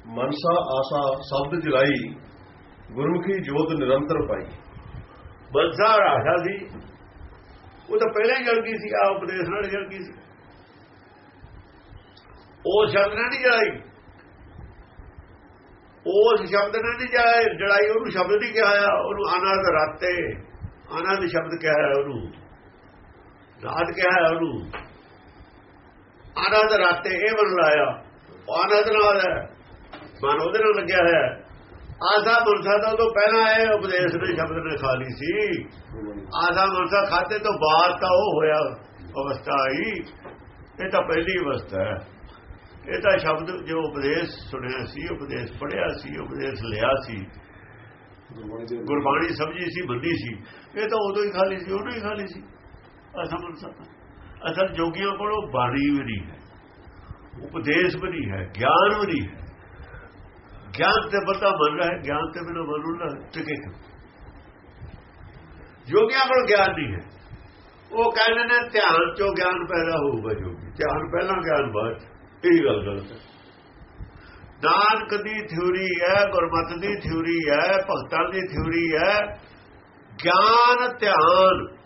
ਮਨਸਾ ਆਸਾ ਸ਼ਬਦ ਜਲਾਈ, ਗੁਰਮੁਖੀ ਜੋਤ ਨਿਰੰਤਰ ਪਾਈ। ਬੰਸਾ ਆਸ਼ਾ ਸੀ। ਉਹ ਤਾਂ ਪਹਿਲਾਂ ਹੀ ਜਲ ਗਈ ਸੀ ਆ ਉਪਦੇਸ਼ ਨਾਲ ਜਲ ਗਈ ਸੀ। ਉਹ ਸ਼ਬਦ ਨਾਲ ਨਹੀਂ ਜਲਾਈ। ਉਸ ਸ਼ਬਦ ਨਾਲ ਨਹੀਂ ਜਲਾਈ ਜਲਾਈ ਉਹਨੂੰ ਸ਼ਬਦ ਨਹੀਂ ਕਿਹਾ ਉਹਨੂੰ ਆਨੰਦ ਰਾਤੇ, ਆਨੰਦ ਸ਼ਬਦ ਕਿਹਾ ਉਹਨੂੰ। ਰਾਤ ਕਿਹਾ ਉਹਨੂੰ। ਆਨੰਦ ਰਾਤੇ ਇਹ ਬਣ ਲਾਇਆ। ਆਨੰਦ ਨਾਲ ਹੈ। ਮਨ ਉਹਦੇ ਨਾਲ ਲੱਗਿਆ ਹੋਇਆ ਆਸਾ ਮਨਸਾ ਦਾ ਤੋਂ ਪਹਿਲਾਂ ਇਹ ਉਪਦੇਸ਼ ਦੇ ਸ਼ਬਦ ਨੇ ਖਾ ਲਈ ਸੀ। ਆਸਾ ਮਨਸਾ ਖਾਤੇ ਤੋਂ ਬਾਅਦ ਤਾਂ ਉਹ ਹੋਇਆ ਅਵਸਥਾ ਆਈ। ਇਹ ਤਾਂ ਪਹਿਲੀ ਅਵਸਥਾ ਹੈ। ਇਹ ਤਾਂ ਸ਼ਬਦ ਜੋ ਉਪਦੇਸ਼ ਸੁਣਿਆ ਸੀ, ਉਪਦੇਸ਼ ਪੜਿਆ ਸੀ, ਉਪਦੇਸ਼ ਲਿਆ ਸੀ। ਗੁਰਬਾਣੀ ਸਮਝੀ ਸੀ, ਬੰਦੀ ਸੀ। ਇਹ ਤਾਂ ਉਦੋਂ ਹੀ ਖਾਲੀ ਸੀ, ਉਦੋਂ ਹੀ ਖਾਲੀ ਸੀ। ਆਸਾ ਮਨਸਾ ਅਸਲ ਜੋਗੀਆਂ ਕੋਲੋਂ ਬਾਣੀ ਵੀ ਨਹੀਂ ਹੈ। ਉਪਦੇਸ਼ ਵੀ ਨਹੀਂ ਹੈ, ਗਿਆਨ ਵੀ ਨਹੀਂ ਹੈ। ਗਿਆਨ ਤੇ ਪਤਾ ਬਣ ਰਿਹਾ ਹੈ ਗਿਆਨ ਤੇ ਬਿਨਾਂ ਬਣੂ ਨਾ ਟਿਕੇ ਜੋਗੀਆਂ ਕੋਲ ਗਿਆਨ ਨਹੀਂ ਹੈ। ਉਹ ਕਹਿੰਦੇ ਨੇ, ਧਿਆਨ ਚੋਂ ਗਿਆਨ ਪੈਦਾ ਹੋਊਗਾ ਜੋਗੀ। ਧਿਆਨ ਪਹਿਲਾਂ, ਗਿਆਨ ਬਾਅਦ ਇਹ ਗੱਲ ਗਲਤ ਹੈ। ਨਾਨਕ ਦੀ ਥਿਉਰੀ ਹੈ, ਗੁਰਮਤ ਦੀ ਥਿਉਰੀ ਹੈ, ਭਗਤਾਂ ਦੀ ਥਿਉਰੀ ਹੈ। ਗਿਆਨ, ਧਿਆਨ।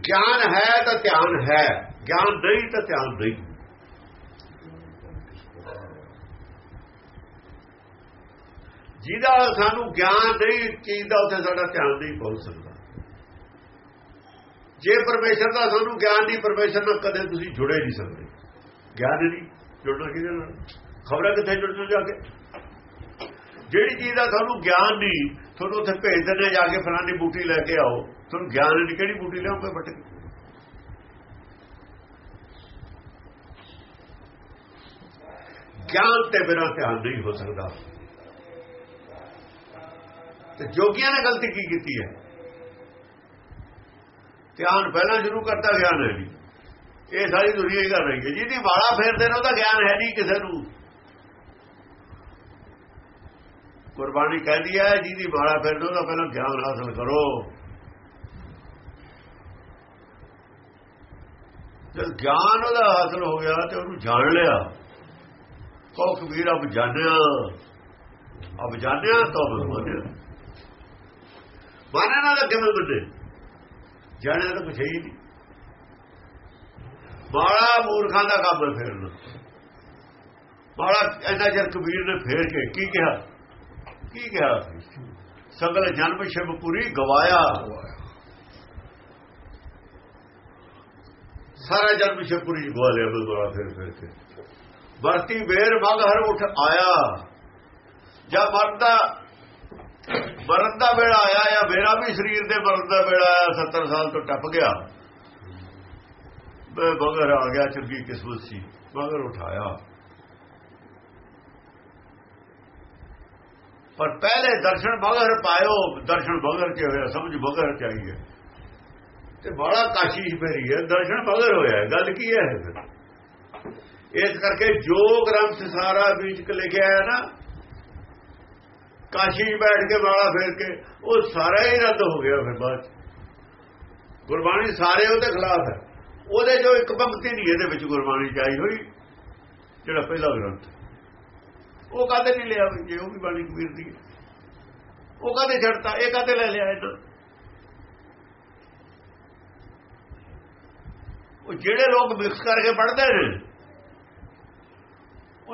ਗਿਆਨ ਹੈ ਤਾਂ ਧਿਆਨ ਹੈ। ਗਿਆਨ ਨਹੀਂ ਤਾਂ ਧਿਆਨ ਨਹੀਂ ਜਿਹਦਾ ਸਾਨੂੰ ਗਿਆਨ ਨਹੀਂ ਚੀਜ਼ ਦਾ ਉੱਥੇ ਸਾਡਾ ਧਿਆਨ ਨਹੀਂ ਪਹੁੰਚ ਸਕਦਾ। ਜੇ ਪਰਮੇਸ਼ਰ ਦਾ ਸਾਨੂੰ ਗਿਆਨ ਨਹੀਂ, ਪਰਮੇਸ਼ਰ ਨਾਲ ਕਦੇ ਤੁਸੀਂ ਜੁੜੇ ਨਹੀਂ ਸਕਦੇ। ਗਿਆਨ ਨਹੀਂ, ਜੁੜਨਾ ਕਿਹਦੇ ਨਾਲ? ਖਬਰਾਂ ਕਿੱਥੇ ਜੁੜਦੇ ਜਾ ਕੇ? ਜਿਹੜੀ ਚੀਜ਼ ਦਾ ਤੁਹਾਨੂੰ ਗਿਆਨ ਨਹੀਂ, ਤੁਹਾਨੂੰ ਉੱਥੇ ਭੇਜ ਦਿੰਦੇ ਜਾ ਕੇ, ਫਲਾਣੀ ਬੂਟੀ ਲੈ ਕੇ ਆਓ। ਤੁਹਾਨੂੰ ਗਿਆਨ ਨਹੀਂ, ਕਿਹੜੀ ਬੂਟੀ ਲਿਆਓਗੇ ਬਟ ਗਿਆਨ ਤੇ ਬਿਨਾਂ ਧਿਆਨ ਨਹੀਂ ਹੋ ਸਕਦਾ। ਤੇ ਜੋਗੀਆਂ ਨੇ ਗਲਤੀ ਕੀ ਕੀਤੀ ਹੈ? ਧਿਆਨ ਪਹਿਲਾਂ ਸ਼ੁਰੂ ਕਰਤਾ, ਗਿਆਨ ਹੈ ਜੀ ਇਹ ਸਾਰੀ ਦੁਨੀਆ ਹੀ ਕਰ ਰਹੀ ਹੈ। ਜਿਹਦੀ ਵਾਲਾ ਫੇਰਦੇ ਨੇ, ਉਹਦਾ ਗਿਆਨ ਹੈ ਨਹੀਂ ਕਿਸੇ ਨੂੰ। ਕੁਰਬਾਨੀ ਕਹਿੰਦੀ ਹੈ, ਜਿਹਦੀ ਵਾਲਾ ਫੇਰਦੇ, ਉਹਦਾ ਪਹਿਲਾਂ ਗਿਆਨ ਹਾਸਲ ਕਰੋ। ਜਦ ਗਿਆਨ ਉਹਦਾ ਹਾਸਲ ਹੋ ਗਿਆ ਤੇ ਉਹਨੂੰ ਜਾਣ ਲਿਆ। ਕੋ ਕਬੀਰ ਅਬ ਜਾਣਿਆ ਅਬ ਜਾਣਿਆ ਤਾਂ ਮੰਨਿਆ ਮਾਨਾ ਨਾਲ ਕਿਵੇਂ ਬੰਦੇ ਜਾਣਿਆ ਤਾਂ ਕੁਛ ਹੀ ਨਹੀਂ। ਮਾੜਾ ਮੂਰਖਾਂ ਦਾ ਕੰਮ ਹੈ ਫੇਰਨਾ ਮਾੜਾ ਐਨਾ ਜਰ ਕਬੀਰ ਨੇ ਫੇਰ ਕੇ, ਕੀ ਕਿਹਾ? ਕੀ ਕਿਹਾ ਸਗਲ ਜਨਮ ਸ਼ਿਵਪੁਰੀ ਗਵਾਇਆ। ਸਾਰਾ ਜਨਮ ਸ਼ਿਵਪੁਰੀ ਗਵਾ ਲਿਆ ਬਲਦੋੜਾ ਫੇਰ ਫੇਰ ਕੇ ਵਰਤੀ ਵੇਰ ਮਗ ਹਰ ਉੱਠ ਆਇਆ। ਜਦ ਮਰਦਾ ਮਰਨ ਦਾ ਵੇਲਾ ਆਇਆ ਜਾਂ ਮੇਰਾ ਵੀ ਸਰੀਰ ਦੇ ਮਰਨ ਦਾ ਵੇਲਾ ਆਇਆ 70 ਸਾਲ ਤੋਂ ਟੱਪ ਗਿਆ। ਬਗਰ ਆ ਗਿਆ, ਚੰਗੀ ਕਿਸਮਤ ਸੀ। ਮਗਰ ਉਠਾਇਆ। ਪਰ ਪਹਿਲੇ ਦਰਸ਼ਨ ਬਗਰ ਪਾਇਓ, ਦਰਸ਼ਨ ਬਗਰ ਕੇ ਹੋਇਆ, ਸਮਝ ਮਗਰ ਚਾਹੀਏ ਤੇ ਬੜਾ ਕਾਸ਼ੀਸ਼ ਮੇਰੀ ਹੈ, ਦਰਸ਼ਨ ਬਗਰ ਹੋਇਆ ਗੱਲ ਕੀ ਹੈ ਫਿਰ? ਇਸ ਕਰਕੇ ਜੋ ਗ੍ਰੰਥ ਸਾਰਾ ਬੀਜਕ ਲਿਖਿਆ ਹੈ ਨਾ, ਕਾਸ਼ੀ 'ਚ ਬੈਠ ਕੇ ਵਾਲਾ ਫੇਰ ਕੇ, ਉਹ ਸਾਰਾ ਹੀ ਰੱਦ ਹੋ ਗਿਆ ਫਿਰ ਬਾਅਦ 'ਚ। ਗੁਰਬਾਣੀ ਸਾਰੇ ਉਹਦੇ ਖਿਲਾਫ ਹੈ ਉਹਦੇ ਜੋ ਇੱਕ ਪੰਕਤੀ ਨਹੀਂ ਇਹਦੇ ਵਿੱਚ ਗੁਰਬਾਣੀ ਚ ਆਈ ਹੋਈ, ਜਿਹੜਾ ਪਹਿਲਾ ਗ੍ਰੰਥ ਉਹ ਕਾਹਦੇ ਨਹੀਂ ਲਿਆ ਵੀ ਜੇ ਉਹ ਵੀ ਬਾਣੀ ਕਬੀਰ ਦੀ ਹੈ? ਉਹ ਕਾਹਦੇ ਛੱਡਤਾ ਇਹ ਕਾਹਦੇ ਲੈ ਲਿਆ ਇਹਨਾਂ ਉਹ ਜਿਹੜੇ ਲੋਕ ਮਿਕਸ ਕਰਕੇ ਪੜ੍ਹਦੇ ਨੇ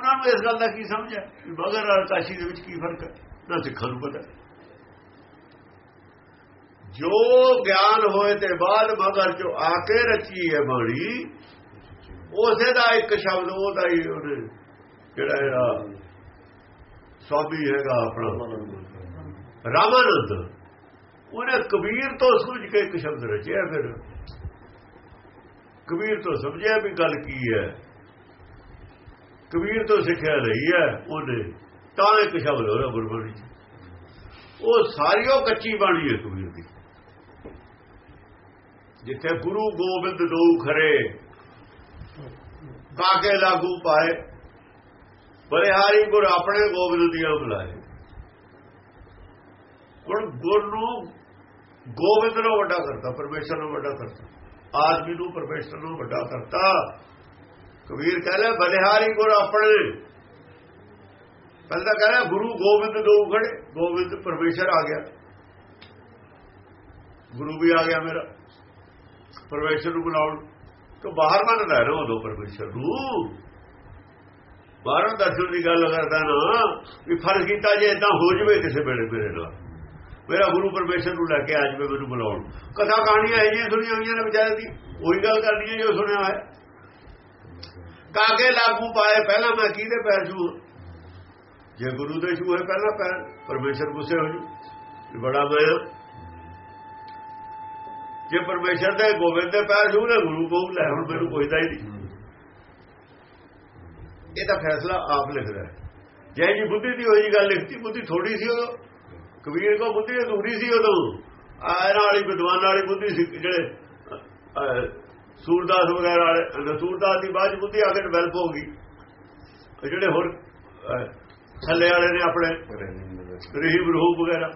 ਉਹਨਾਂ ਨੂੰ ਇਸ ਗੱਲ ਦਾ ਕੀ ਸਮਝ ਹੈ? ਕਿ ਬਗਰ ਔਰ ਕਾਸ਼ੀ ਦੇ ਵਿੱਚ ਕੀ ਫ਼ਰਕ ਹੈ? ਨਾ ਸਿੱਖਾਂ ਨੂੰ ਪਤਾ ਜੋ ਗਿਆਨ ਹੋਏ ਤੇ ਬਾਅਦ ਮਗਰ ਜੋ ਆ ਕੇ ਰਚੀ ਹੈ ਬਾਣੀ, ਉਸੇ ਦਾ ਇੱਕ ਸ਼ਬਦ, ਉਹਦਾ ਹੀ ਉਹਨੇ ਜਿਹੜਾ ਇਹਦਾ ਸਵਾਮੀ ਹੈਗਾ ਆਪਣਾ। ਰਾਮਾਨੰਦ। ਉਹਨੇ ਕਬੀਰ ਤੋਂ ਸਮਝ ਕੇ ਇੱਕ ਸ਼ਬਦ ਰਚਿਆ ਫਿਰ। ਕਬੀਰ ਤੋਂ ਸਮਝਿਆ ਵੀ ਗੱਲ ਕੀ ਹੈ? ਕਬੀਰ ਤੋਂ ਸਿੱਖਿਆ ਲਈ ਹੈ ਉਹਨੇ, ਤਾਂ ਇੱਕ ਸ਼ਬਦ ਹੋਇਆ ਗੁਰਬਾਣੀ ਚ। ਉਹ ਸਾਰੀਓ ਕੱਚੀ ਬਾਣੀ ਹੈ ਕਬੀਰ ਦੀ। ਜਿੱਥੇ ਗੁਰੂ ਗੋਬਿੰਦ ਦੋ ਖਰੇ, ਕਾਕੇ ਲਾਗੂ ਪਾਏ ਬਲਿਹਾਰੀ ਗੁਰ ਆਪਣੇ ਗੋਬਿੰਦ ਦੀਆਂ ਬੁਲਾਏ। ਹੁਣ ਗੁਰ ਨੂੰ ਗੋਬਿੰਦ ਨੂੰ ਵੱਡਾ ਕਰਤਾ, ਪਰਮੇਸ਼ਰ ਨੂੰ ਵੱਡਾ ਕਰਤਾ, ਆਦਮੀ ਨੂੰ ਪਰਮੇਸ਼ਰ ਨੂੰ ਵੱਡਾ ਕਰਤਾ। ਕਬੀਰ ਕਹਿੰਦਾ, ਬਲਿਹਾਰੀ ਗੁਰ ਆਪਣੇ। ਪਹਿਲਾਂ ਕਹਿੰਦਾ, ਗੁਰੂ ਗੋਬਿੰਦ ਦੋ ਖੜੇ। ਗੋਬਿੰਦ ਪਰਮੇਸ਼ਰ ਆ ਗਿਆ। ਗੁਰੂ ਵੀ ਆ ਗਿਆ ਮੇਰਾ। ਪਰਮੇਸ਼ਰ ਨੂੰ ਬੁਲਾਉਣ ਤੋਂ ਬਾਹਰ ਮੰਨਦਾ ਹੈ ਨਾ ਉਦੋਂ ਪਰਮੇਸ਼ਰ ਨੂੰ। ਬਾਹਰੋਂ ਦਰਸ਼ਨ ਦੀ ਗੱਲ ਕਰਦਾ ਨਾ, ਵੀ ਫਰਜ਼ ਕੀਤਾ ਜੇ ਇਦਾਂ ਹੋ ਜਵੇ ਕਿਸੇ ਵੇਲੇ ਮੇਰੇ ਨਾਲ। ਮੇਰਾ ਗੁਰੂ ਪਰਮੇਸ਼ਰ ਨੂੰ ਲੈ ਕੇ ਆ ਜਵੇ ਮੈਨੂੰ ਬੁਲਾਉਣ। ਕਥਾ ਕਹਾਣੀਆਂ ਇਹ ਜਿਹੀਆਂ ਸੁਣੀਆਂ ਹੋਈਆਂ ਨੇ ਵਿਚਾਰੇ ਦੀ। ਉਹੀ ਗੱਲ ਕਰਨੀ ਹੈ ਜੋ ਸੁਣਿਆ ਹੋਇਆ। ਕਾਗੇ ਲਾਗੂ ਪਾਏ, ਪਹਿਲਾਂ ਮੈਂ ਕਿਹਦੇ ਪੈਰ ਛੂ ਜੇ ਗੁਰੂ ਦੇ ਛੂਏ ਪਹਿਲਾਂ ਪੈਰ ਪਰਮੇਸ਼ਰ ਗੁੱਸੇ ਹੋ ਜੂ ਬੜਾ ਮੈਂ ਜੇ ਪਰਮੇਸ਼ਰ ਦੇ ਗੋਬਿੰਦ ਦੇ ਪੈਰ ਛੂ ਲੈ ਗੁਰੂ ਕੋਲ ਲੈ ਹੁਣ ਮੈਨੂੰ ਕੋਈ ਦਾ ਹੀ ਨਹੀਂ। ਇਹ ਤਾਂ ਫੈਸਲਾ ਆਪ ਲਿਖਦਾ ਹੈ। ਜੈ ਜੀ ਬੁੱਧੀ ਦੀ ਹੋਈ ਗੱਲ ਲਿਖਤੀ, ਬੁੱਧੀ ਥੋੜੀ ਸੀ ਉਦੋਂ। ਕਬੀਰ ਕੋ ਬੁੱਧੀ ਅਧੂਰੀ ਸੀ ਉਦੋਂ। ਆਇਰਾਂ ਵਾਲੀ ਵਿਦਵਾਨ ਵਾਲੀ ਬੁੱਧੀ ਸੀ ਜਿਹੜੇ ਸੂਰਦਾਸ ਵਗੈਰਾ ਵਾਲੇ ਸੂਰਦਾਸ ਦੀ ਬਾਅਦ ਬੁੱਧੀ ਆ ਕੇ ਡਿਵੈਲਪ ਹੋ ਗਈ। ਜਿਹੜੇ ਹੋਰ ਥੱਲੇ ਵਾਲੇ ਨੇ ਆਪਣੇ ਰਹੀਬ ਰੂਪ ਵਗੈਰਾ।